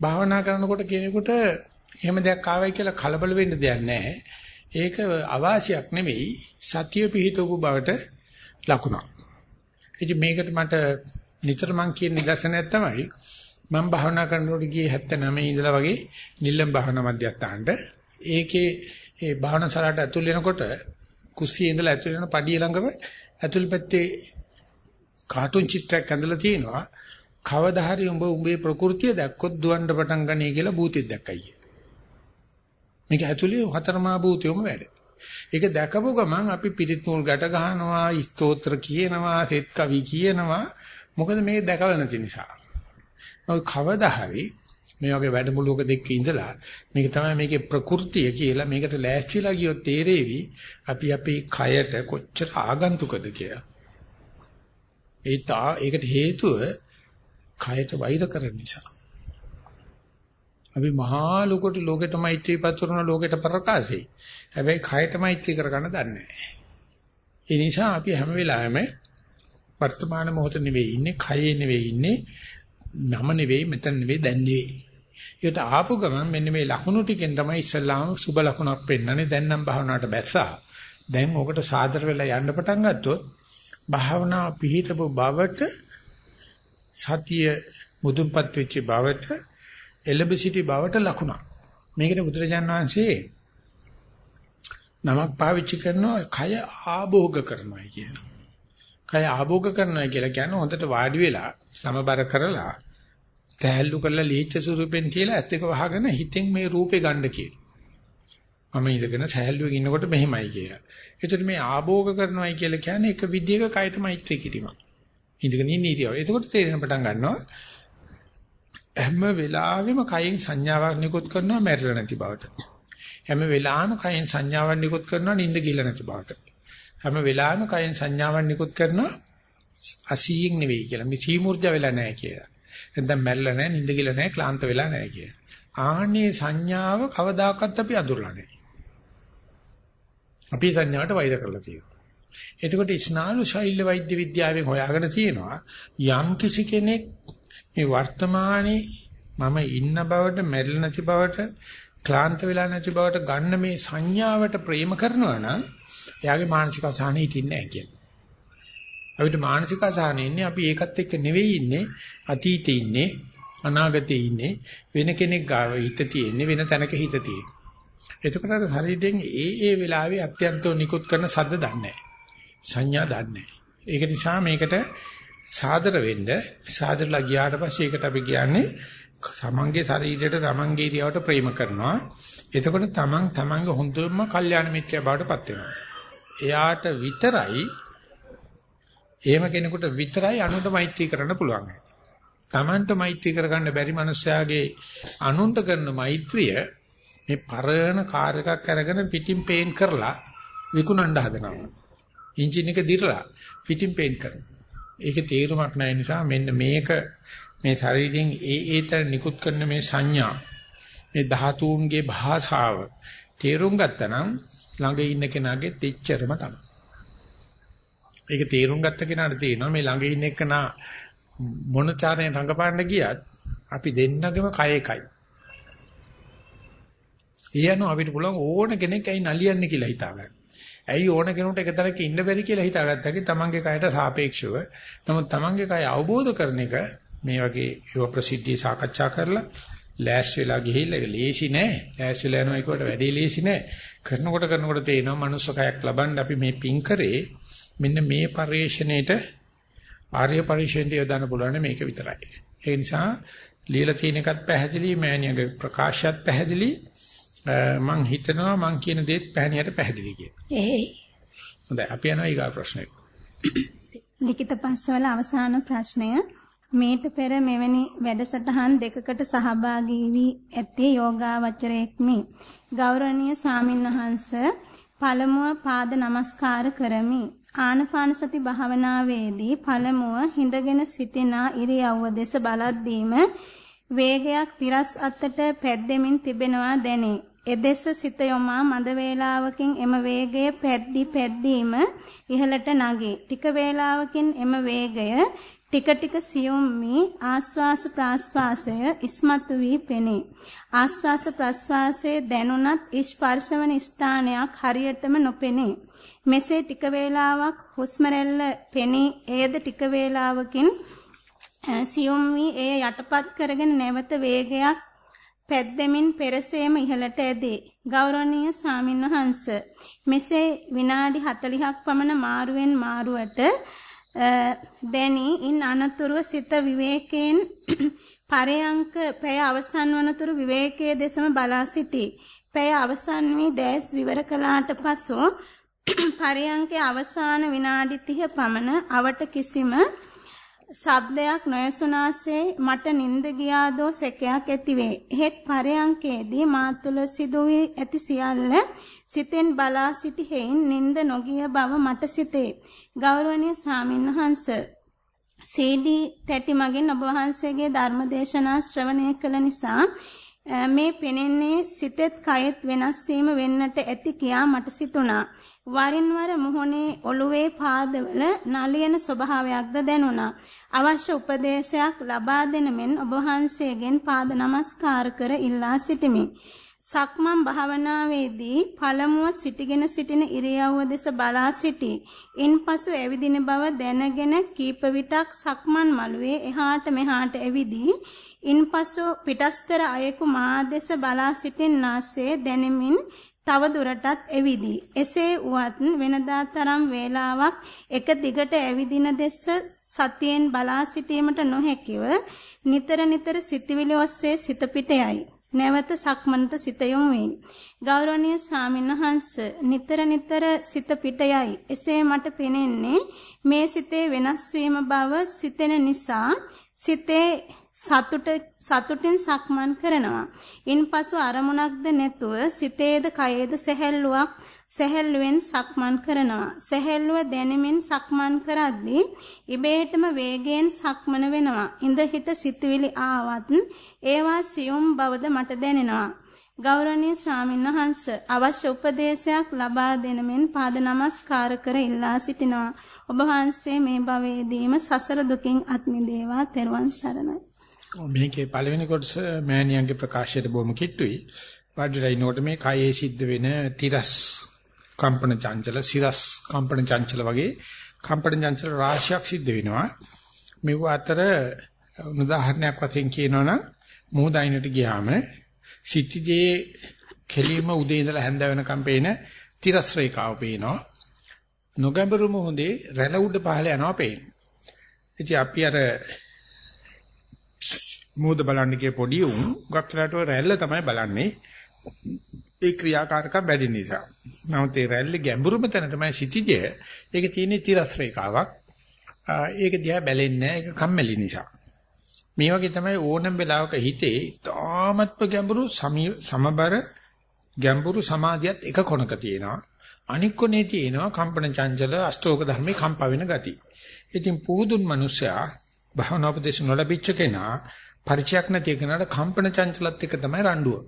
භාවනා කරනකොට කෙනෙකුට එහෙම දෙයක් ආවයි කියලා කලබල වෙන්න දෙයක් නැහැ. ඒක අවාසියක් නෙවෙයි සතිය පිහිටවපු බවට ලකුණක්. ඉතින් මේකට මට නිතර මං කියන නිදර්ශනයක් තමයි මම භාවනා කරනකොට ගියේ 79 ඉඳලා වගේ නිල්ලම් භාවනා මධ්‍යස්ථානට ඒකේ ඒ භාවනා ශාලාවට ඇතුල් වෙනකොට කුස්සියේ ඉඳලා ඇතුල් වෙන පඩිය ළඟම ඇතුල් පැත්තේ කාටුන් චිත්‍රයක් ඇඳලා තියෙනවා කවදා හරි උඹ උඹේ ප්‍රകൃතිය දැක්කොත් දුවන්න පටන් ගන්නයි කියලා භූතෙක් දැක්කයි. මේක ඇතුලේ හතරමා භූතයොම වැඩ. ඒක දැකපු ගමන් අපි පිරිත් නූල් ගැට ගන්නවා, ස්තෝත්‍ර කියනවා, සෙත් කවි කියනවා. මොකද මේක දැකලා නැති නිසා. ඔය කවදා හරි මේ වගේ වැඩමුළුවක දෙක ඉඳලා මේක තමයි මේකේ ප්‍රകൃතිය කියලා මේකට ලෑස්තිලා ගියොත් තේරෙවි අපි අපේ කයට කොච්චර ආගන්තුකද කියලා. ඒ තා ඒකට හේතුව කයට වෛර කරන නිසා. අපි මහා ලෝකෙට ලෝකෙට මෛත්‍රී පතුරන ලෝකෙට ප්‍රකාශයි. හැබැයි කයට මෛත්‍රී කරගන්න දන්නේ නැහැ. ඒ නිසා අපි හැම වෙලාවෙම වර්තමාන මොහොත නෙවෙයි ඉන්නේ, කයේ නෙවෙයි ඉන්නේ, නම නෙවෙයි, මෙතන නෙවෙයි, දැන් නෙවෙයි. ඒකට ආපු ගමන් මෙන්න මේ ලකුණු ටිකෙන් තමයි ඉස්සල්ලාම සුබ ලකුණක් පෙන්වන්නේ. දැන් නම් භාවනාවට බැස්සා. දැන් ඕකට සාදර වෙලා යන්න පටන් ගත්තොත් භාවනා පිහිටපු බවට සතිය මුදුන්පත් වෙච්ච බවට එළඹ සිටි බවට ලකුණක්. මේකට බුදුරජාන් වහන්සේ නමක් පාවිච්චි කරනවා කය ආභෝග කරනවා කියන. කය ආභෝග කරනවා කියලා කියන්නේ හොඳට වාඩි වෙලා සමබර කරලා තැහැල්ලු කරලා ලිහිච්ච ස්වරූපෙන් කියලා ඇත් එක වහගෙන හිතෙන් මේ රූපේ ගන්න කියන. මම ඉඳගෙන සැහැල්ලුවෙන් ඉන්නකොට මෙහෙමයි කියලා. එතකොට මේ ආභෝග කරනවායි කියලා කියන්නේ එක විදියක කයට මෛත්‍රී කිරීමක්. ඉඳගෙන ඉන්න ඉරියව. එතකොට තේරෙන පටන් ගන්නවා හැම වෙලාවෙම කයින් සංඥාවක් නිකුත් කරනවා මැරිලා නැති බවට. හැම වෙලාවෙම කයින් සංඥාවක් නිකුත් කරනවා නිින්ද ගිල නැති බවට. හැම වෙලාවෙම කයින් සංඥාවක් නිකුත් කරනවා අසීයෙන් නෙවෙයි කියලා. මේ සීමුර්ජ වෙලා නැහැ කියලා. නැත්නම් මැරිලා නැහැ, නිින්ද ගිල නැහැ, ක්ලාන්ත වෙලා නැහැ කියලා. ආන්නේ සංඥාව කවදාකවත් අපි අඳුරලා නැහැ. අපි සංඥාවට වෛර කරලා තියෙනවා. එතකොට ස්නායු ශෛල්‍ය වෛද්‍ය විද්‍යාවෙන් හොයාගෙන තියෙනවා යම් කිසි කෙනෙක් මේ වර්තමානයේ මම ඉන්න බවට මැරිලා නැති බවට ක්ලාන්ත වෙලා නැති බවට ගන්න මේ සංඥාවට ප්‍රේම කරනවා නම් එයාගේ මානසික අසහනෙ හිටින්නේ නැහැ කියන්නේ. අපිට මානසික අසහනෙ ඉන්නේ අපි ඒකත් එක්ක නෙවෙයි ඉන්නේ අතීතේ ඉන්නේ අනාගතේ ඉන්නේ වෙන කෙනෙක් ගාව හිත තියෙන්නේ වෙන තැනක හිත තියෙන්නේ. එතකොට අර ශරීරයෙන් ඒ ඒ වෙලාවේ අත්‍යන්තෝ නිකුත් කරන සද්ද දන්නේ නැහැ. සංඥා දන්නේ ඒක නිසා මේකට සාදර වෙන්න සාදරලා ගියාට පස්සේ ඒකට අපි කියන්නේ තමන්ගේ ශරීරයට තමන්ගේ ඉරියවට ප්‍රේම කරනවා. එතකොට තමන් තමන්ගේ හොඳම කල්යාණ මිත්‍යා බවට පත් වෙනවා. එයාට විතරයි එහෙම කෙනෙකුට විතරයි අනුන්ට මෛත්‍රී කරන්න පුළුවන්. තමන්ට මෛත්‍රී කරගන්න බැරි මනුස්සයාගේ අනුන්ට කරන මෛත්‍රිය මේ පරණ කාර් එකක් අරගෙන පිටින් පේන් කරලා විකුණන්න හදනවා. එන්ජින් එක දිරලා පිටින් පේන්ට් කරනවා. ඒකේ තේරුමක් නැහැ නිසා මෙන්න මේක මේ ශරීරයෙන් ඒ ඒතර නිකුත් කරන මේ සංඥා මේ ධාතුන්ගේ භාෂාව තේරුම් ගත්තනම් ළඟ ඉන්න කෙනාගේ තෙච්චරම තමයි. ඒක තේරුම් ගත්ත කෙනාට තේරෙනවා මේ ළඟ ඉන්න එකනා මොන චාරයෙන් රඟපාන්න ගියත් අපි දෙන්නගෙම කය එකයි. ඊයano අපිට පුළුවන් ඕන කෙනෙක් ඇයි නලියන්නේ කියලා හිතාගන්න. ඇයි ඕන කෙනෙකුට එකතරක ඉන්න බැරි කියලා හිතාගත්තා තමන්ගේ කයට සාපේක්ෂව. නමුත් තමන්ගේ කය අවබෝධ කරන එක මේ වගේ ඒව ප්‍රසිද්ධිය සාකච්ඡා කරලා ලෑස් වෙලා ගිහිල්ලා ඒක ලේසි නෑ. ලෑස් වෙලා යනවා ඒකට වැඩේ ලේසි නෑ. කරනකොට කරනකොට තේනවා මනුස්ස කයක් ලබන්න අපි මේ පින් කරේ මෙන්න මේ පරිශ්‍රණයට ආර්ය පරිශ්‍රණයට යොදන්න පුළුවන් මේක විතරයි. ඒ නිසා লীලා තියෙන එකත් පැහැදිලි මෑණියගේ ප්‍රකාශයත් පැහැදිලි මං හිතනවා මං කියන දේත් පැහැදිලියට පැහැදිලි කියලා. එහෙයි. හොඳයි අපි යනවා ඊගා ප්‍රශ්නෙට. ලිඛිත පස්වල අවසාන ප්‍රශ්නය මේට පෙර මෙවැනි වැඩසටහන් දෙකකට සහභාගී වී ඇත්තේ යෝගාවචරයෙක්මි. ගෞරවනීය ස්වාමින්වහන්ස පළමුව පාද නමස්කාර කරමි. ආනපාන සති භාවනාවේදී පළමුව හිඳගෙන සිටින ඉරියව්ව දෙස බලද්දීම වේගයක් තිරස් අත්තට පැද්දෙමින් තිබෙනවා දැනේ. එදෙස සිත යොමා මද වේලාවකින් එම වේගය පැද්දි පැද්දීම ඉහළට නැගේ. ටික වේලාවකින් එම වේගය ටික ටික සියුම් වී ආස්වාස ප්‍රාස්වාසය ඉස්මතු වී පෙනේ. ආස්වාස ප්‍රාස්වාසයේ දැනුණත් ස්පර්ශවන ස්ථානයක් හරියටම නොපෙනේ. මෙසේ ටික වේලාවක් හුස්ම රැල්ල පෙනී එයද ටික වේලාවකින් සියුම් වී එය යටපත් කරගෙන නැවත වේගයක් පැද්දෙමින් පෙරසේම ඉහළට ඇදී ගෞරවනීය ස්වාමින්වහන්ස මෙසේ විනාඩි 40ක් පමණ මාරුවෙන් මාරුවට දැනි ඉන් අනතුරුව සිත විවේකයෙන් [CLEARS THROAT] පරයන්ක පැය අවසන් වනතුරු විවේකයේ දෙසම බලා සිටී. පැය අවසන් වී දැස් විවර කළාට පසු [CLEARS THROAT] පරයන්කේ අවසාන විනාඩි 30 පමණ අවට කිසිම ශබ්දයක් නොයසුනාසේ මට නිින්ද ගියාදෝ සැකයක් ඇතිවේ. එහෙත් පරයන්කේදී මා තුළ සිදුවී ඇති සියල්ල සිතෙන් බලා සිටි හේයින් නිින්ද නොගිය බව මට සිතේ. ගෞරවනීය ස්වාමින්වහන්ස CD තැටි මගින් ඔබ වහන්සේගේ ධර්ම දේශනා ශ්‍රවණය කළ නිසා මේ පෙනෙන්නේ සිතෙත් කයෙත් වෙනස් වීම වෙන්නට ඇති කියා මට සිතුණා. වරින් වර මුහුණේ ඔළුවේ පාදවල නලියන ස්වභාවයක්ද දැනුණා. අවශ්‍ය උපදේශයක් ලබා දෙන මෙන් ඔබ වහන්සේගෙන් පාද නමස්කාර කර ඉල්ලා සිටිමි. සක්මන් භාවනාවේදී පළමුව සිටගෙන සිටින ඉරියව්ව දෙස බලා සිටි. ඉන්පසු ඇවිදින බව දැනගෙන කීප විටක් සක්මන් මළුවේ එහාට මෙහාට ඇවිදී ඉන්පසු පිටස්තර අයෙකු මා දෙස බලා සිටින්නාසේ දැනෙමින් තව දුරටත් ඇවිදී. එසේ වුවත් වෙනදා තරම් වේලාවක් එක දිගට ඇවිදින දෙස සතියෙන් බලා සිටීමට නොහැකිව නිතර නිතර සිතවිලි ඔස්සේ සිත පිට යයි. නැවත සක්මනට සිත යොමු වෙයි. ගෞරවනීය ස්වාමින්වහන්ස නිතර නිතර සිත පිට යයි. එසේ මට පෙනෙන්නේ මේ සිතේ වෙනස් බව සිතෙන නිසා සිතේ සතුට සතුටින් සක්මන් කරනවා. ඉන්පසු අරමුණක්ද නැතුව සිතේද කයේද සැහැල්ලුවක් සැහැල්ලුවෙන් සක්මන් කරනවා. සැහැල්ලුව දැනෙමින් සක්මන් කරද්දී ඉබේටම වේගයෙන් සක්මන වෙනවා. ඉඳ හිට සිතුවිලි ආවත් ඒවා සියුම් බවද මට දැනෙනවා. ගෞරවනීය ස්වාමින්වහන්ස අවශ්‍ය උපදේශයක් ලබා දෙන මෙන් පාද නමස්කාර කර ඉල්ලා සිටිනවා. ඔබ වහන්සේ මේ භවයේදීම සසර දුකින් අත් මිදේවා. තෙරුවන් සරණයි. මේකේ පළවෙනි කොටස මෑනියන්ගේ ප්‍රකාශයට බොහොම කිට්ටුයි. වාඩිලා ඉනකොට මේ කයේ සිද්ධ වෙන තිරස් කම්පන චංචල සිරස් කම්පන චංචල වගේ කම්පන චංචල රාශියක් සිද්ධ වෙනවා. මෙව අතර උදාහරණයක් වශයෙන් කියනවනම් මොහොතයිනට ගියාම සිටිජේ කෙලිම උදේ ඉඳලා හැන්ද වෙනකම් පේන තිරස් රේඛාව පේනවා. නොගැඹුරු මොහොතේ රැළ උඩ පහළ යනවා පේනවා. ඉතින් අපි අර මෝද බලන්න කිය පොඩි උන් ගක් වෙලාට රැල්ල තමයි බලන්නේ. ඒ ක්‍රියාකාරකම් වැඩි නිසා. නමුත් ඒ රැල්ලේ ගැඹුරුම තැන තමයි සිටිජය. ඒක තියෙන්නේ තිරස් රේඛාවක්. ඒක දිහා බැලෙන්නේ නැහැ. ඒක කම්මැලි නිසා. මේ වගේ තමයි ඕනම වෙලාවක හිතේ තාමත්ම ගැඹුරු සමබර ගැඹුරු සමාධියත් එක කොනක තියෙනවා. අනික් කොනේ තියෙනවා කම්පන චංචල අෂ්ටෝක ධර්මේ කම්පා වෙන ගති. ඉතින් පුදුන් මිනිසයා භවනා උපදේශ නොලැබිච්ච කෙනා පරිචයක් නැති කෙනාට කම්පන චංචලත් එක තමයි රණ්ඩුව.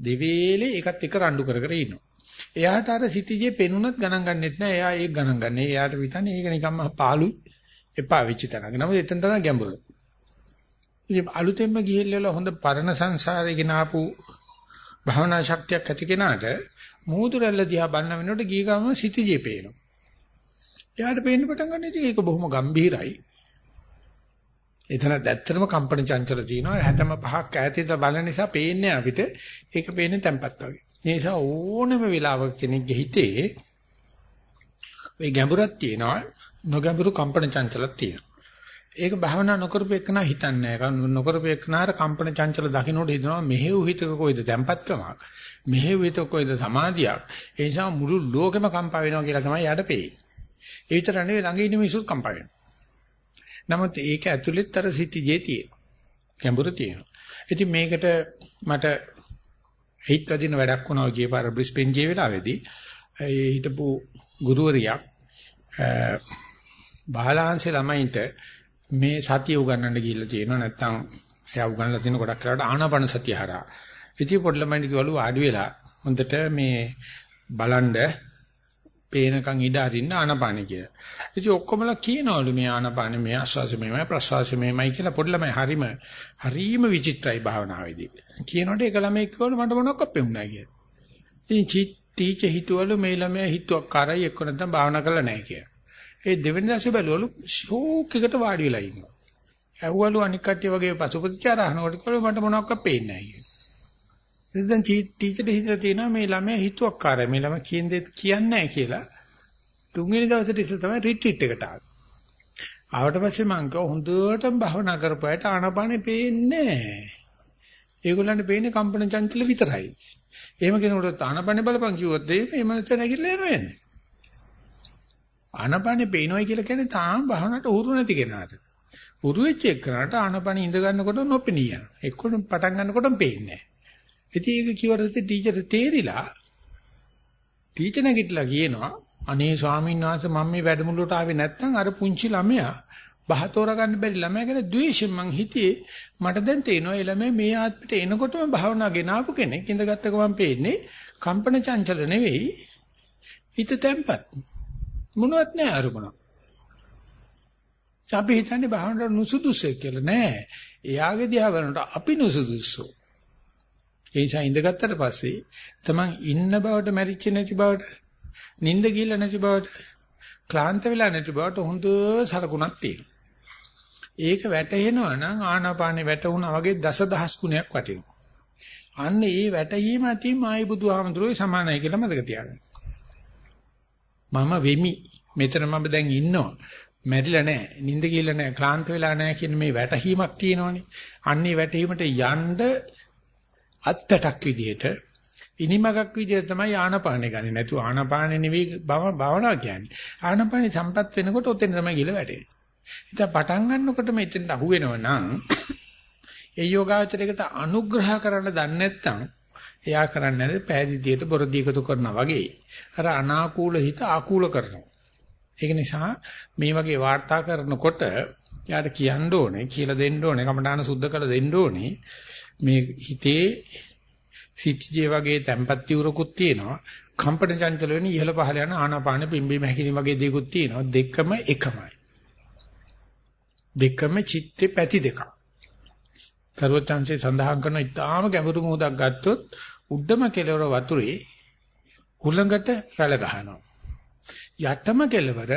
දෙවේලේ ඒකත් එක රණ්ඩු කර කර ඉන්නවා. එයාට අර සිටිජේ පෙනුනත් ගණන් ගන්නෙත් නෑ. එයා ඒක ගණන් ගන්න. එයාට විතන්නේ ඒක නිකම්ම පාළුයි එපා වෙච්ච තැනක. නමුත් එතන තමයි ගැඹුරු. ඉතින් අලුතෙන්ම ගිහිල්ලා හොඳ පරණ සංසාරේ ගෙන ආපු භවනා ශක්තියක් ඇති කෙනාට මූදු රැල්ල දිහා බලන වෙනකොට ගිය ගමන් සිටිජේ පේනවා. එයාට පේන්න පටන් ගන්න ඉතින් ඒක බොහොම ගම්භීරයි. එතන ඇත්තටම කම්පන චංචල තියෙනවා. හැතම පහක් ඈතින්ද බලන නිසා පේන්නේ අපිට ඒක පේන්නේ තැම්පත් වගේ. ඒ නිසා ඕනම වෙලාවක කෙනෙක්ගේ හිතේ මේ ගැඹුරක් තියෙනවා. නොගැඹුරු කම්පන චංචලක් තියෙනවා. ඒක භාවනා නොකරපු එකන හිතන්නේ නැහැ. නොකරපු එකනාර කම්පන චංචල දකින්නට හිතනවා මෙහෙව් හිතක කොයිද තැම්පත්කමක්. මෙහෙව් හිතක කොයිද සමාධියක්. ඒ නිසා මුළු ලෝකෙම කම්පා වෙනවා කියලා තමයි යාට පේන්නේ. ඒ විතර නෙවෙයි ළඟ ඉන්න මිනිස්සුත් කම්පා වෙනවා. නමුත් ඒක ඇතුළෙත් අර සිටිජේ තියෙනවා. ගැඹුරු තියෙනවා. ඉතින් මේකට මට හිත වදින වැඩක් වුණා ගිය පාර බ්‍රිස්බේන් ගිය වෙලාවේදී ඒ හිටපු ගුරුවරියක් බාලාංශ ළමයින්ට මේ සතිය උගන්වන්න ගිහිල්ලා තියෙනවා නැත්තම් එයා උගන්වලා තියෙන ගොඩක් කරලා ආනාපාන සතිය හරහා. ඉතින් පොඩි ළමයින්ට කිව්වලු ආඩි වෙලා හොඳට මේ බලන්ඩ පේනකන් ඉඩ අරින්න ආනාපාන කියලා. ඉතින් ඔක්කොමලා කියනවලු මේ ආනාපාන මේ ආස්වාස මේමයි ප්‍රස්වාස මේමයි කියලා පොඩි ළමයි හරිම හරිම විචිත්‍රයි භාවනාවේදී. කියනකොට ඒක ළමයි කිව්වලු මට මොනවක් පෙමුණා කියලා. ඉතින් ටීචර් හිතුවලු මේ ළමයා හිතුවක් කරයි එක්ක නැත්නම් භාවනා කරලා නැහැ කියලා. ඒ දෙවෙනි දවසේ බැලුවලු ෂෝක් එකට වාඩි වෙලා ඉන්නවා. ඇහුවලු අනික් කට්ටිය වගේ පසුපතිචාර අහනකොට කිව්වලු මට මොනවක් පේන්නේ නැහැ කියලා. ඉතින් ටීචර් හිතලා තියෙනවා මේ ළමයා හිතුවක්කාරයි මේ ළමයා කියන දේ කියන්නේ නැහැ කියලා. තුන්වෙනි දවසේ ඉස්සෙල් තමයි රිට්‍රීට් එකට ආවේ. ආවට පස්සේ මං කිව්වා හොඳටම භවනා කරපුවාට ආනපානෙ පේන්නේ නැහැ. ඒගොල්ලන්ට පේන්නේ කම්පන චංචල විතරයි. එහෙම කෙනෙකුට ආනපානෙ බලපන් කිව්වොත් ඒ මනස නැගිටලා යනවා යන්නේ. ආනපානෙ පේනවයි කියලා කියන්නේ තාම භවනාට උරු නැති කෙනාට. උරු වෙච්ච එකනට ආනපානෙ ඉඳ ගන්නකොට නොපෙනී යනවා. එක්කොම පටන් ගන්නකොටම පේන්නේ නැහැ. ඉතින් ඒක කිව්වට ටීචර් තේරිලා ටීචර් නැගිටලා කියනවා අනේ ස්වාමීන් වහන්සේ මම මේ වැඩමුළුවට ආවේ නැත්නම් අර පුංචි ළමයා බහ තෝරගන්න බැරි ළමයා ගැන ද්වේෂයෙන් මං හිතියේ මට දැන් තේනවා ඒ ළමයා මේ ආත්මෙට එනකොටම භාවනා ගෙනාවු කෙනෙක්. ඉඳගත්ත ගමන් පේන්නේ කම්පන චංචල නෙවෙයි හිත තැම්පත්. මොනවත් නෑ අරුමන අපි හිතන්නේ භාවනාවට නුසුදුසෙක් කියලා නෑ. එයාගේ දිහා බලනකොට අපි නුසුදුසෝ. ඒ නිසා ඉඳගත්තට පස්සේ තමන් ඉන්න බවට මැරිච්ච නැති බවට නිින්ද ගිල්ල නැති බවට ක්ලාන්ත වෙලා නැති බවට හොඳ සලකුණක් තියෙනවා. ඒක වැටහෙනවා නම් ආනාපානේ වැටුණා වගේ දසදහස් ගුණයක් වටිනවා. අන්න ඒ වැටහීම අතින් මායි බුදුහාමුදුරුවෝ සමානයි කියලා මතක තියාගන්න. මම වෙමි. මෙතන මම දැන් ඉන්නවා. මැරිලා නැහැ. නිින්ද ගිහලා නැහැ. ක්ලාන්ත වෙලා නැහැ කියන මේ වැටහීමක් තියෙනවනේ. අන්නේ වැටහීමට යන්න අත්තටක් විදිහට ඉනිමගක් විදිහට තමයි ආනපානෙ ගන්නේ. නැතු ආනපානෙ නෙවෙයි භාවනාව කියන්නේ. ආනපානෙ සම්පත් වෙනකොට ඔතෙන් තමයි ගිල වැටෙන්නේ. ඉතින් පටන් ගන්නකොට මෙතෙන්ට අහු වෙනවනම් [COUGHS] ඒ යෝගාචරයකට අනුග්‍රහ කරන්න දන්නේ නැත්නම් එයා කරන්නේ නැහැ පෑදීදියට බොරදී එකතු කරනවා වගේ. අර අනාකූල හිත ආකූල කරනවා. ඒක නිසා මේ වගේ වාර්තා කරනකොට යාට කියන්න ඕනේ කියලා දෙන්න ඕනේ කමඨාන සුද්ධ කළ දෙන්න ඕනේ මේ හිතේ සිත්ජේ වගේ තැම්පත් තිවුරකුත් තියෙනවා. කම්පන චංචල වෙන ඉහළ පහළ යන ආනාපාන පිම්බීම හැකිලිම වගේ දේකුත් තියෙනවා. දෙකම එකමයි. දෙකම චිත්තේ පැති දෙකක්. සර්වචන්සේ සඳහන් කරන ඉතාම ගැඹුරු මොහොතක් ගත්තොත් උඩම කෙළවර වතුරේ හුළඟට රැළ ගහනවා. යටම කෙළවර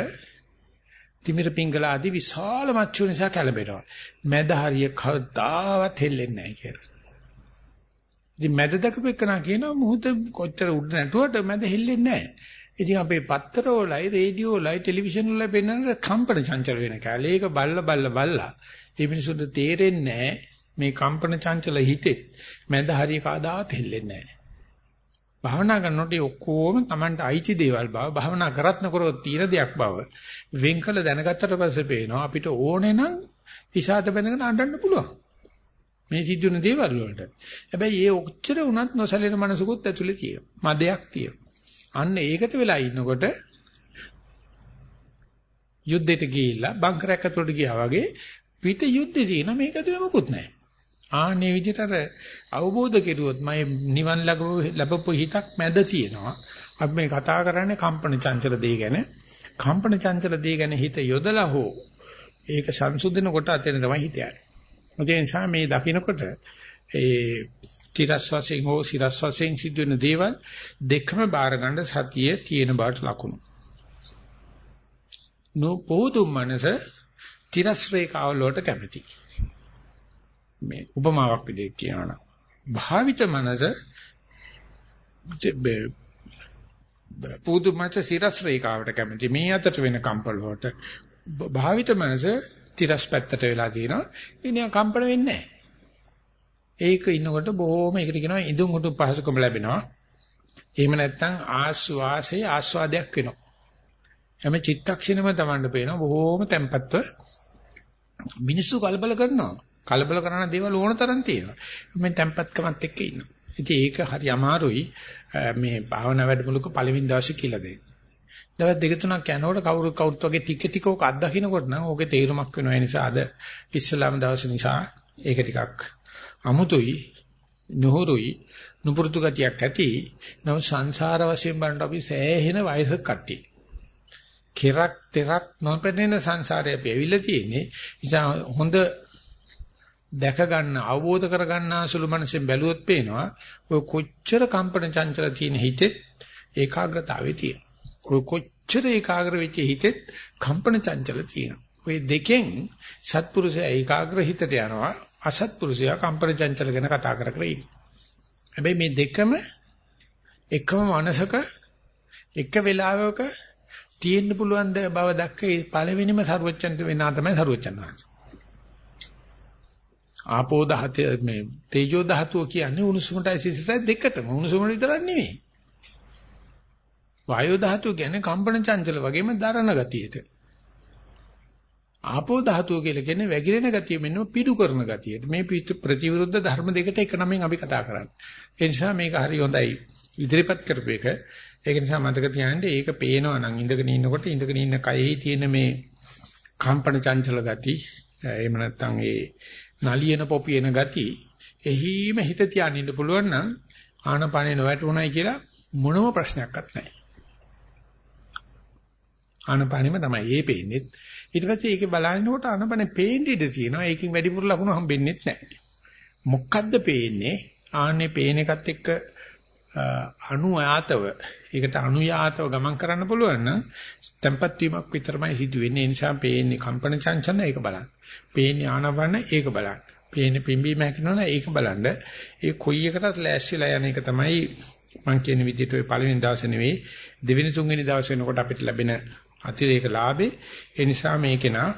තිමිර පිංගල ආදී විශාල මච්චු නිසා කැළඹෙනවා. මැද හරිය කවදාවත් හෙල්ලෙන්නේ නැහැ කියලා. ඉතින් මැද දකපු එකනා කියනවා මොහොත කොච්චර උඩ නැටුවට මැද හෙල්ලෙන්නේ නැහැ. ඉතින් අපේ පත්තර වලයි රේඩියෝ වලයි ටෙලිවිෂන් වලයි පෙන්වන කම්පන චංචල වෙන කාලේ ඒක බල්ල බල්ල බල්ලා ඒ මිනිසුන්ට තේරෙන්නේ මේ කම්පන චංචල හිතේ මැද හරිය කවදාවත් හෙල්ලෙන්නේ නැහැ. භාවනා කරනකොට ඔක්කොම Tamanට අයිති දේවල් බව භාවනා කරත් නොකරොත් තියෙන දෙයක් බව වෙන් කළ දැනගත්තට පස්සේ පේනවා අපිට ඕනේ නම් ඉසాత බැඳගෙන අඬන්න පුළුවන්. මේ සිද්ධුන දේවල් වලට. හැබැයි ඒ ඔච්චර වුණත් නොසැලෙන මනසකුත් ඇතුලේ තියෙනවා. මදයක් තියෙනවා. අන්න ඒකට වෙලා ඉන්නකොට යුද්ධෙට ගිහිල්ලා බංකරයක් ඇතුළට ගියා වගේ පිට යුද්ධේ තියෙන මේක ඇතුළේ මොකුත් නැහැ. ආන්නේ විදිහට අර අවබෝධ කෙරුවොත් මම නිවන් ලැබපු හිතක් මැද තියෙනවා. අපි මේ කතා කරන්නේ කම්පන චංචල දේ ගැන. කම්පන චංචල දේ ගැන හිත යොදලා හෝ ඒක සංසුද්ධන කොට අතෙන් තමයි හිත යන්නේ. ඒ නිසා මේ දකින්නකොට ඒ තිරස් වශයෙන් හෝ සිරස් වශයෙන් සිදුවෙන දේවල් දෙකම බාර ගන්න සතිය තියෙන බාට ලකුණු. නොපෝදුම් මනස තිරස් රේඛාව වලට කැමති. මේ උපමාවක් විදිහට කියනවා. භාවිත මනස පුදු මත සිරස් රේඛාවට කැමති. මේ අතට වෙන කම්පල වලට භාවිත මනස තිරස් පැත්තට වෙලා තියෙනවා. ඉතින් කම්පන වෙන්නේ නැහැ. ඒක ඉන්නකොට බොහොම ඒකට කියනවා ඉදුම් උඩු පහසුකම ලැබෙනවා. එහෙම නැත්නම් ආස්වාසේ ආස්වාදයක් වෙනවා. හැම චිත්තක්ෂණයම Tamanට පේනවා බොහොම tempatව මිනිස්සු කලබල කරනවා. කලබල කරන දේවල් ඕන තරම් තියෙනවා. මම tempatකමත් එක්ක ඉන්නවා. ඉතින් ඒක හරි අමාරුයි මේ භාවනා වැඩමුළුක පළවෙනි දවසේ කියලා දෙන්න. දවස් දෙක තුනක් යනකොට කවුරු කවුරුත් වගේ ටික ටික ඕක අත්දකින්නකොට නම් ඕකේ තේරුමක් වෙනවා. ඒ නිසා අද ඉස්ලාම් දවස නිසා ඒක ටිකක් අමුතුයි නුහුරුයි නුපුරුතු ගතියක් ඇති. නමුත් සංසාර වශයෙන් බලනකොට අපි සෑහෙන වයසක කට්ටිය. කෙරක් තෙරක් නොපෙනෙන සංසාරය අපි ඇවිල්ලා තියෙන්නේ. නිසා හොඳ දැක ගන්න අවබෝධ කර ගන්න අසුළු මනසෙන් බැලුවොත් පේනවා ඔය කොච්චර කම්පන චංචල තියෙන හිතෙත් ඒකාග්‍රතාවේ තියෙන. ඔය කොච්චර ඒකාග්‍ර වෙච්ච හිතෙත් කම්පන චංචල තියෙනවා. ඔය දෙකෙන් සත්පුරුෂයා ඒකාග්‍ර හිතට යනවා අසත්පුරුෂයා කම්පන චංචල ගැන කතා කර කර හැබැයි මේ දෙකම එකම මනසක එක වෙලාවක තියෙන්න පුළුවන් බව දැක්ක පළවෙනිම ਸਰවචන්ත වෙනා තමයි ਸਰවචන් වහන්සේ. ආපෝ දහත මේ තේජෝ ධාතුව කියන්නේ උණුසුමටයි සිසිලටයි දෙකටම උණුසුමට විතරක් නෙවෙයි. වායෝ ධාතුව කියන්නේ කම්පන චංචල වගේම දරණ ගතියට. ආපෝ ධාතුව කියලා කියන්නේ වැగిරෙන ගතිය මෙන්න පිටු කරන ගතියට. මේ ප්‍රතිවිරුද්ධ ධර්ම දෙකට එක නමෙන් අපි කතා කරන්නේ. ඒ නිසා මේක හරි හොඳයි. ඉදිරිපත් කරපු එක. ඒක නිසා මතක තියාගන්න ඒක පේනවා නම් ඉඳගෙන ඉන්නකොට ඉඳගෙන ඉන්න කයෙහි තියෙන මේ කම්පන චංචල ගති එහෙම නැත්නම් ඒ නලියන පොපියන ගති එහිම හිත තියාගෙන ඉන්න පුළුවන් නම් ආනපනේ නොවැටුණයි කියලා මොනම ප්‍රශ්නයක්වත් නැහැ. ආනපනෙම තමයි ඒ පේන්නේ. ඊට පස්සේ ඒකේ බලනකොට ආනපනේ පේන්නේ ඉඳ තියෙනවා. ඒකෙන් වැඩිපුර ලකුණු හම්බෙන්නේ නැහැ. මොකද්ද පේන්නේ? ආන්නේ පේන එකත් එක්ක අනුයාතව ඒකට අනුයාතව ගමන් කරන්න පුළුවන් නම් tempat වීමක් විතරමයි සිදු වෙන්නේ ඒ නිසා පේන්නේ කම්පන චංචන ඒක බලන්න. පේන්නේ ආනවන ඒක බලන්න. පේන්නේ පිම්බීම හැකිනවනේ ඒක බලන්න. ඒ කොයි එකටත් ලෑස්තිලා යන එක තමයි මම කියන විදිහට ඔය පළවෙනි දවසේ නෙවෙයි දෙවෙනි තුන්වෙනි දවසේ වෙනකොට අපිට ලැබෙන අතිරේක ලාභේ ඒ නිසා මේකේ නා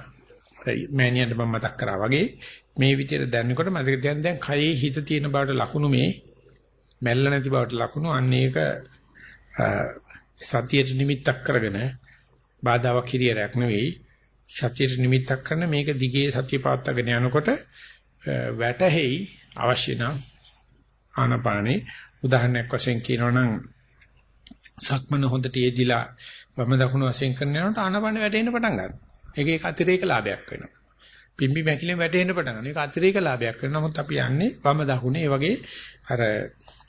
මෑනියන්ට මම මතක් කරා වගේ මේ විදිහට දැනනකොට මතක තියන්න දැන් කයේ හිත තියෙන බවට ලකුණු මේ මැල්ල නැති බවට ලකුණු අන්න ඒක සතියට නිමිත්තක් කරගෙන බාධාවක් හිරියරයක් නෙවෙයි සතියට නිමිත්තක් කරන මේක දිගේ සතිය පවත්වාගෙන යනකොට වැටහෙයි අවශ්‍ය නම් ආනපානේ උදාහරණයක් වශයෙන් කියනවා නම් සක්මන හොඳට යෙදිලා වම දකුණු වශයෙන් කරන යනකොට ආනපානේ වැටෙන්න පටන් ගන්නවා. ඒක ඒක අතිරේක ලාභයක් වෙනවා. පිම්බි මැකිලෙන් වැටෙන්න පටන් ගන්නවා. ඒක අතිරේක ලාභයක් වෙනවා. නමුත් අපි යන්නේ වම දකුණේ ඒ වගේ අර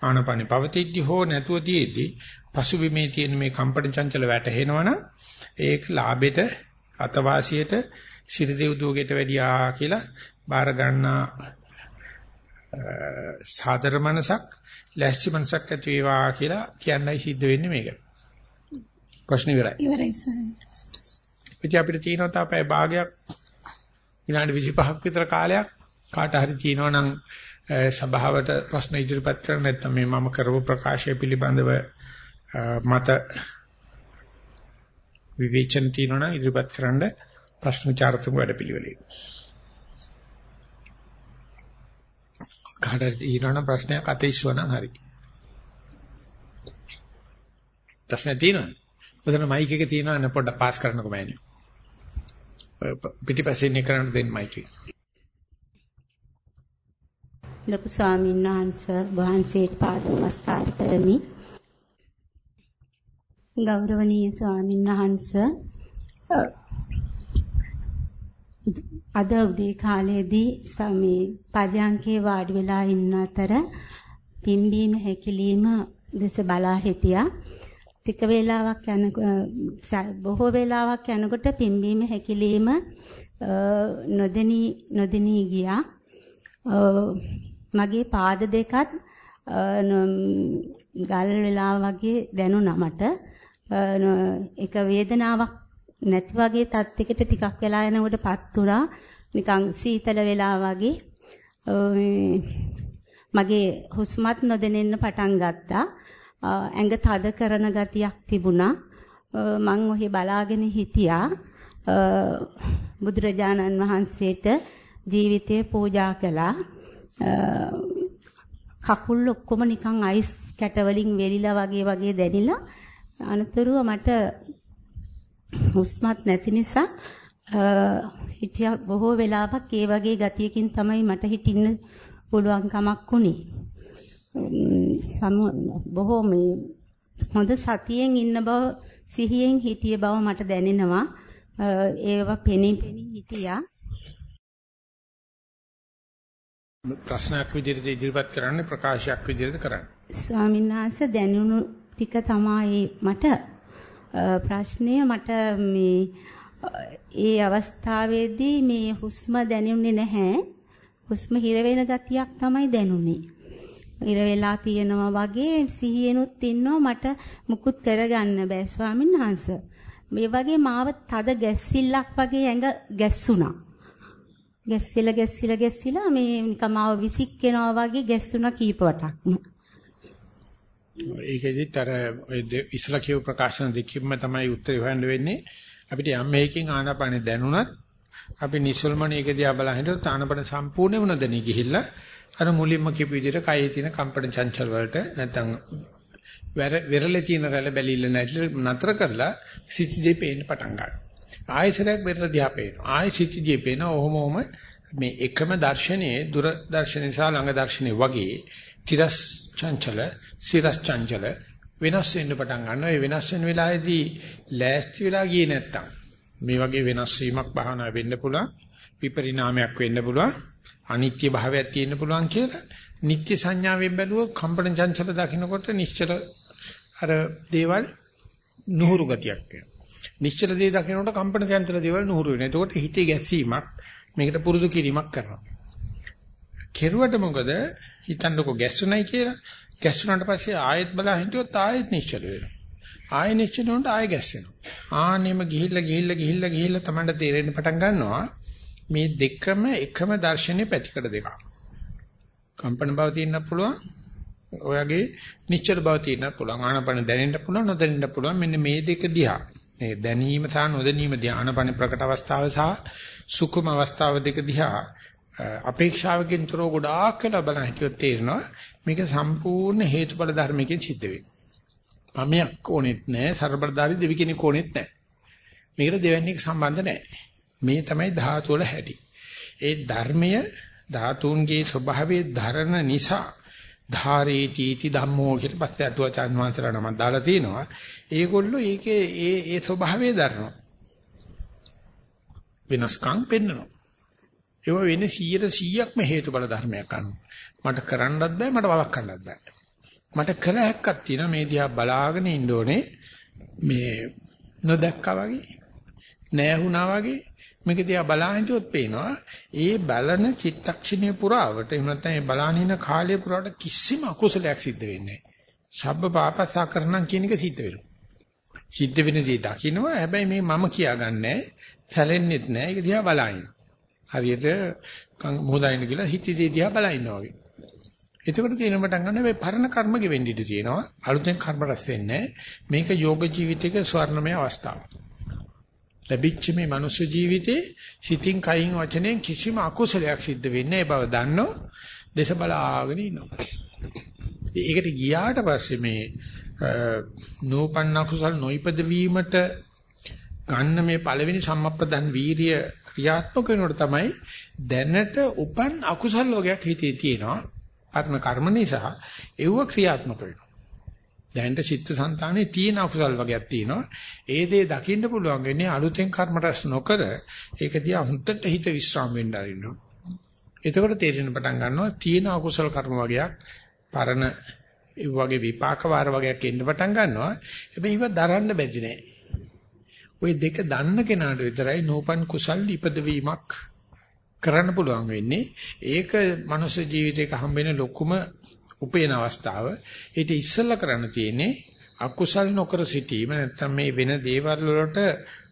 ආනපනේ පවතිද්දි හෝ නැතුව තියේදී පසුබිමේ තියෙන මේ කම්පන චංචල වැටෙනවනම් ඒක ලාභෙට අතවාසියට සිරිදෙව් දුවගෙට වැඩියා කියලා බාර ගන්නා සාදර මනසක් ලැස්ති මනසක් ඇති වේවා කියලා කියන්නයි සිද්ධ වෙන්නේ මේක. ප්‍රශ්න ඉවරයි. ඉවරයි සර්. ඉතින් අපිට තියෙනවා තාපය භාගයක් විනාඩි 25ක් විතර කාලයක් කාට හරි තියෙනවා නම් සභාවට ප්‍රශ්න ඉදිරිපත් කරන්න නැත්නම් මේ මම කරපු ප්‍රකාශය පිළිබඳව මත විවේචන තියෙනවා නම් ඉදිරිපත් කරන්න ප්‍රශ්න විචාරතුංග වැඩපිළිවෙලේ. කාටද ඊළඟ ප්‍රශ්නයක් අතීස්ව නම් හරි. ප්‍රශ්න තියෙනවද? උදේන මයික් එක තියෙනවා නේ පොඩ්ඩක් පාස් කරන්නකෝ මෑණියෝ. පිටිපස්සේ ඉන්න කරන්න දෙන්න මයික් එක. ලොකු ස්වාමීන් වහන්සේ වහන්සේට පාද නමස්කාර කරමි. ගෞරවනීය ස්වාමීන් වහන්ස අද උදේ කාලයේදී සමේ පදයන්කේ වාඩි වෙලා ඉන්න අතර පිම්බීම හැකිලිම දෙස බලා හිටියා. ටික වේලාවක් යන බොහෝ වේලාවක් යනකොට පිම්බීම හැකිලිම නොදෙනී නොදෙනී ගියා. මගේ පාද දෙකත් ගල් වෙලා වගේ දැනුණා මට. ඒක වේදනාවක් නැති වගේ තත්යකට ටිකක් වෙලා යනකොටපත් උනා නිකන් සීතල වෙලා වගේ මගේ හුස්මත් නොදැනෙන්න පටන් ගත්තා. ඇඟ තද කරන ගතියක් තිබුණා. මං ඔහි බලාගෙන හිටියා. බුදුරජාණන් වහන්සේට ජීවිතය පූජා කළා. කකුල් ඔක්කොම නිකන් අයිස් කැට වලින් වෙලිලා වගේ වගේ දැනිලා අනතුරුව මට හුස්මත් නැති නිසා හිටියා බොහෝ වෙලාවක් ඒ වගේ ගතියකින් තමයි මට හිටින්න පුළුවන් කමක් උනේ. සම බොහෝ මේ හොඳ සතියෙන් ඉන්න බව සිහියෙන් හිටිය බව මට දැනෙනවා. ඒවා පෙනී පෙනී හිටියා. ප්‍රශ්නයක් විදිහට ඉදිරිපත් කරන්නේ ප්‍රකාශයක් විදිහට කරන්නේ. ස්වාමීන් වහන්සේ දැනුණු ටික තමයි මට ප්‍රශ්නය මට මේ ඒ අවස්ථාවේදී මේ හුස්ම දැනුනේ නැහැ. හුස්ම හිර වෙන ගතියක් තමයි දැනුනේ. හිර වෙලා තියෙනවා වගේ සිහියෙනුත් ඉන්නවා මට මුකුත් කරගන්න බෑ ස්වාමීන් වහන්සේ. මේ වගේ මාව තද ගැස්සිල්ලක් වගේ ඇඟ ගැස්සුණා. ගැස්සිලා ගැස්සිලා ගැස්සිලා මේ නිකන් මාව විසික්කනවා වගේ ගැස්සුණා කීප වටක්ම. ඒකෙදිත් අර ඔය ඉස්සලා කියව ප්‍රකාශන දෙකකින්ම තමයි උත්තරය හොයන්න වෙන්නේ. අපිට යම් මේකකින් ආනාපානෙ දැනුණත් අපි නිසල්මණ ඒක දිහා බලන හිටියොත් ආනාපාන සම්පූර්ණයෙන්ම නොදැනී ගිහිල්ලා අර මුලින්ම කියපු විදිහට කයේ තියෙන කම්පන චංචල වලට නැත්තම් වෙරළේ තියෙන රැළ බැලිල්ල නැතිල නතර කරලා සිතිජේ පේන්න පටන් ගන්නවා. ආයෙසරයක් වෙරළ දිහා පේනවා. ආයෙ සිතිජේ පේන ඔහොම ඔහොම මේ එකම දර්ශනයේ දුර දර්ශනය සහ ළඟ දර්ශනය වගේ තිරස් චංචල සිරස් චංචල වෙනස් වෙන්න පටන් ගන්නවා. ඒ වෙනස් වෙන වෙලාවේදී ලෑස්ති වෙලා ගියේ නැත්තම් මේ වගේ වෙනස් වීමක් බහනා වෙන්න පුළුවන්. විපරිණාමයක් වෙන්න පුළුවන්. අනිත්‍ය භාවයක් තියෙන්න පුළුවන් කියලා නිත්‍ය සංඥාවෙන් බැලුවොත් කම්පන චංචල දකින්නකොට නිශ්චල අර දේවල් නුහුරු ගතියක් වෙනවා. නිශ්චල දේ දකින්නකොට කම්පන චංචල දේවල් නුහුරු වෙනවා. එතකොට හිතේ ගැසීමක් මේකට පුරුදු කිරීමක් කරනවා. කෙරුවට මොකද හිතන්නකෝ ගැස්සුණයි කියලා ගැස්සුණාට පස්සේ ආයෙත් බලා හිටියොත් ආයෙත් නිශ්චල වෙනවා. ආයෙ නිශ්චල වුණොත් ආයෙ ගැස්සෙනවා. ආනෙම ගිහිල්ලා ගිහිල්ලා ගිහිල්ලා ගිහිල්ලා තමයි තේරෙන්න පටන් ගන්නවා. මේ දෙකම එකම දර්ශනයේ පැතිකඩ දෙකක්. කම්පන බව තියෙන්න පුළුවන්. ඔයගේ නිශ්චල බව තියෙන්න පුළුවන්. ආනපන දැනෙන්න පුළුවන් නොදැනෙන්න පුළුවන්. මෙන්න මේ දෙක දිහා. මේ දැනීම සහ නොදැනීම දිහා ආනපන ප්‍රකට අවස්ථාව සහ සුකුම අවස්ථාව දෙක දිහා අපේක්ෂාවකින් තොරව ගොඩාක් කියලා බලන හිටියොත් තේරෙනවා මේක සම්පූර්ණ හේතුඵල ධර්මයකින් සිද්ධ වෙන්නේ. මමයක් ඕනෙත් නැහැ, ਸਰබලදාරි දෙවි කෙනෙක් ඕනෙත් නැහැ. මේකට දෙවන්නේක සම්බන්ධ නැහැ. මේ තමයි ධාතු වල හැටි. ඒ ධර්මය ධාතුන්ගේ ස්වභාවයේ ධරණ නිසා ධාරේති इति ධම්මෝ කියලා පස්සේ අටුවචාන් වහන්සේලා නමක් දාලා තිනවා. ඒගොල්ලෝ ඒකේ ඒ ඒ ස්වභාවය දරනවා. වෙනස්කම් පෙන්වනවා. ඒව වෙන්නේ 100%ක්ම හේතුඵල ධර්මයක් අනුව. මට කරන්නත් බෑ මට වළක්වන්නත් බෑ. මට කළ හැක්කක් තියෙනවා මේ දිහා බලාගෙන ඉන්න ඕනේ මේ නොදැක්කා වගේ නෑ වුණා වගේ මේක දිහා බලාගෙන ඉතොත් පේනවා ඒ බලන චිත්තක්ෂණයේ පුරාවට එහෙම නැත්නම් ඒ බලානින කාලය පුරාවට කිසිම අකුසලයක් සිද්ධ වෙන්නේ නෑ. සබ්බ පාපසකරණම් කියන එක සිද්ධ වෙනවා. සිද්ධ වෙන දේ දකින්නවා හැබැයි මේ මම කියාගන්නේ සැලෙන්නෙත් නෑ ඒක දිහා බලාගෙන. හරියට මොහොතයින් කියලා හිතේ දිහා බලනවා වගේ. එතකොට තියෙන මටන් ගන්න මේ පරණ කර්ම ගෙවෙන්න ඉඩ තියෙනවා. අලුතෙන් කර්ම රැස් වෙන්නේ මේක යෝග ජීවිතයක ස්වර්ණමය අවස්ථාවක්. ලැබිච්ච මේ මනුෂ්‍ය ජීවිතේ සිතින් කයින් වචනෙන් කිසිම අකුසලයක් සිද්ධ වෙන්නේ බව දන්නෝ දේශ බලාගෙන ඉන්නවා. ඒකට ගියාට පස්සේ මේ නූපන්න කුසල් නොයිපද වීමට ගන්න මේ පළවෙනි සම්මප්පදන් වීරිය ක්‍රියාත්මක වෙනකොට තමයි දැනට උපන් අකුසල් වර්ගයක් හිතේ තියෙනවා. පරණ කර්ම නිසා ඒව ක්‍රියාත්මක වෙනවා. දැනට චිත්තසංතානේ තියෙන අකුසල් වගේක් තියෙනවා. ඒ දේ දකින්න පුළුවන් වෙන්නේ අලුතෙන් කර්ම රැස් නොකර ඒක දිහා හුත්තට හිත විස්්‍රාම වෙන්න අරින්න. එතකොට තේරෙන පටන් ගන්නවා තියෙන අකුසල කර්ම වගේක් පරණ ඒ වගේ විපාක වාර වගේක් එන්න පටන් ගන්නවා. හැබැයි ඒව දරන්න බැරි නෑ. ওই දෙක දන්න කෙනාට විතරයි නෝපන් කුසල් ඉපදවීමක් කරන්න පුළුවන් වෙන්නේ. ඒක මනුෂ්‍ය ජීවිතයක හම්බෙන ලොකුම උපේන අවස්ථාව. ඊට ඉස්සෙල්ලා කරන්න තියෙන්නේ අකුසල් නොකර සිටීම නැත්නම් මේ වෙන දේවල් වලට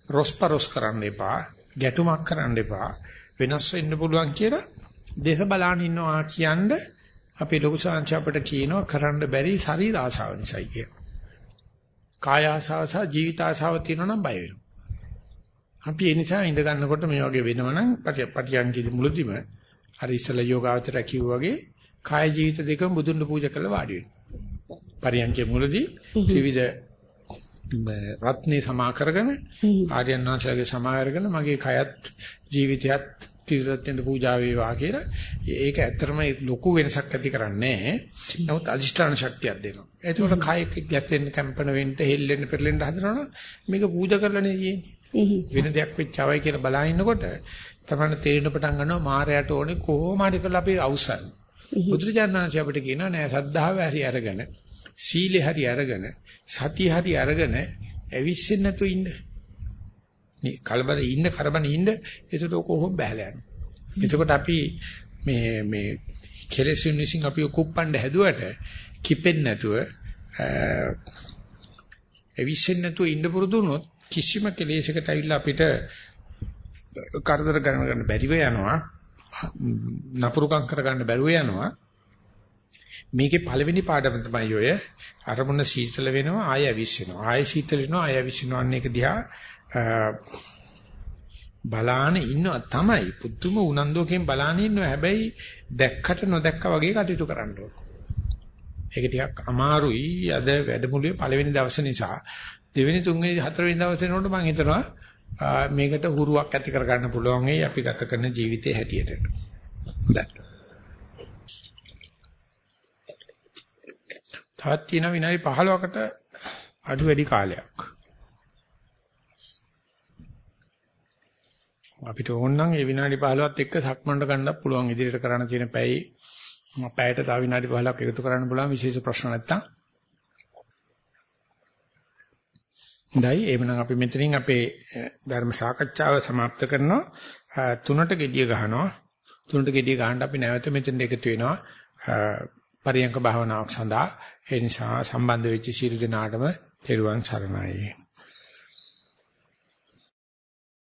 රොස්පරොස් කරන්න එපා, ගැටුමක් කරන්න එපා, වෙනස් වෙන්න පුළුවන් කියලා දේශ බලන් ඉන්නවා කියන්නේ අපි ලොකු සංච අපිට කියනවා කරන්න බැරි ශරීර ආසාව නිසායි කියන. කාය ආසාව සහ ජීවිත ආසාව තියෙනවා නම් බය වෙනවා. අපි ඒ නිසා ඉඳ ගන්නකොට මේ වගේ වෙනවනම් පටියන්කි මුලදිම අර ඉස්සල යෝගාවචර කිව්වා වගේ කාය ජීවිත දෙකම බුදුන් පූජා කරලා වාඩි වෙනවා. පරියන්කේ මුලදී ත්‍රිවිධ රත්නේ සමා කරගෙන ආර්යයන් වහන්සේගේ සමා කරගෙන මගේ කයත් ජීවිතයත් ත්‍රිසත්‍යෙන්ද පූජා වේවා කියලා ඒක ඇත්තටම ලොකු වෙනසක් ඇති කරන්නේ නමුත් අදිෂ්ඨාන ශක්තියක් දෙනවා. එතකොට කායක ගැටෙන්න කම්පන වෙන්න හෙල්ලෙන්න පෙරලෙන්න හදනවනම් මේක පූජා කරලානේ තියෙන්නේ. වෙන දෙයක් වෙච්චවයි කියලා බලා ඉන්නකොට තමයි තේරෙන පටන් ගන්නවා මායයට ඕනේ කොහොම හරි කරලා අපි අවසන්. බුදුරජාණන්සේ අපිට කියනවා නෑ සද්ධාව හරි අරගෙන සීලේ හරි අරගෙන සතිය හරි අරගෙන ඇවිස්සෙන්නේ නැතුව ඉන්න. මේ කලබල ඉන්න කරබන ඉන්න එතකොට කොහොම බහැලා යනවා. එතකොට අපි මේ මේ කෙලෙසුන් විසින් අපි කුප්පණ්ඩ හැදුවට කිපෙන්නේ නැතුව ඇවිස්සෙන්නේ නැතුව ඉන්න පුරුදු වුණොත් කිසිම කෙලෙසයකට ඇවිල්ලා අපිට කරදර ගන්න බැරිව යනවා. නපුරුකම් කරගන්න බැරුව යනවා. මේකේ පළවෙනි පාඩම තමයි ඔය අරමුණ සීතල වෙනවා ආය ඇවිස්සෙනවා ආය සීතල වෙනවා ආය ඇවිස්සෙනවා අන්න ඒක දිහා බලාන ඉන්නවා තමයි පුදුම උනන්දුවකින් බලාන ඉන්නවා හැබැයි දැක්කට නොදැක්කා වගේ කටයුතු කරන්න ඕන. ඒක ටිකක් අමාරුයි අද වැඩමුළුවේ පළවෙනි දවස නිසා දෙවෙනි තුන්වෙනි හතරවෙනි දවසේ නෝට මම හිතනවා මේකට හුරුවක් ඇති කරගන්න පුළුවන් වෙයි අපි ගත කරන ජීවිතයේ හැටියට. හොඳයි. තවත් තියෙන විනාඩි 15කට අඩු වැඩි කාලයක්. අපිට ඕන නම් ඒ විනාඩි 15ත් එක්ක සක්මන්ට ගන්නත් පුළුවන් ඉදිරියට කරන්න තියෙන පැයි පැයට තව විනාඩි 15ක් එකතු කරන්න පුළුවන් විශේෂ ප්‍රශ්න නැත්තම්. හොඳයි එහෙනම් අපි මෙතනින් අපේ ධර්ම සාකච්ඡාව સમાપ્ત කරනවා තුනට gediya ගහනවා තුනට gediya ගහන්න අපි නැවත මෙතෙන් එකතු වෙනවා පරියංක භාවනාවක් සඳහා ඒ නිසා සම්බන්ධ වෙච්ච සියලු දෙනාටම තෙරුවන් සරණයි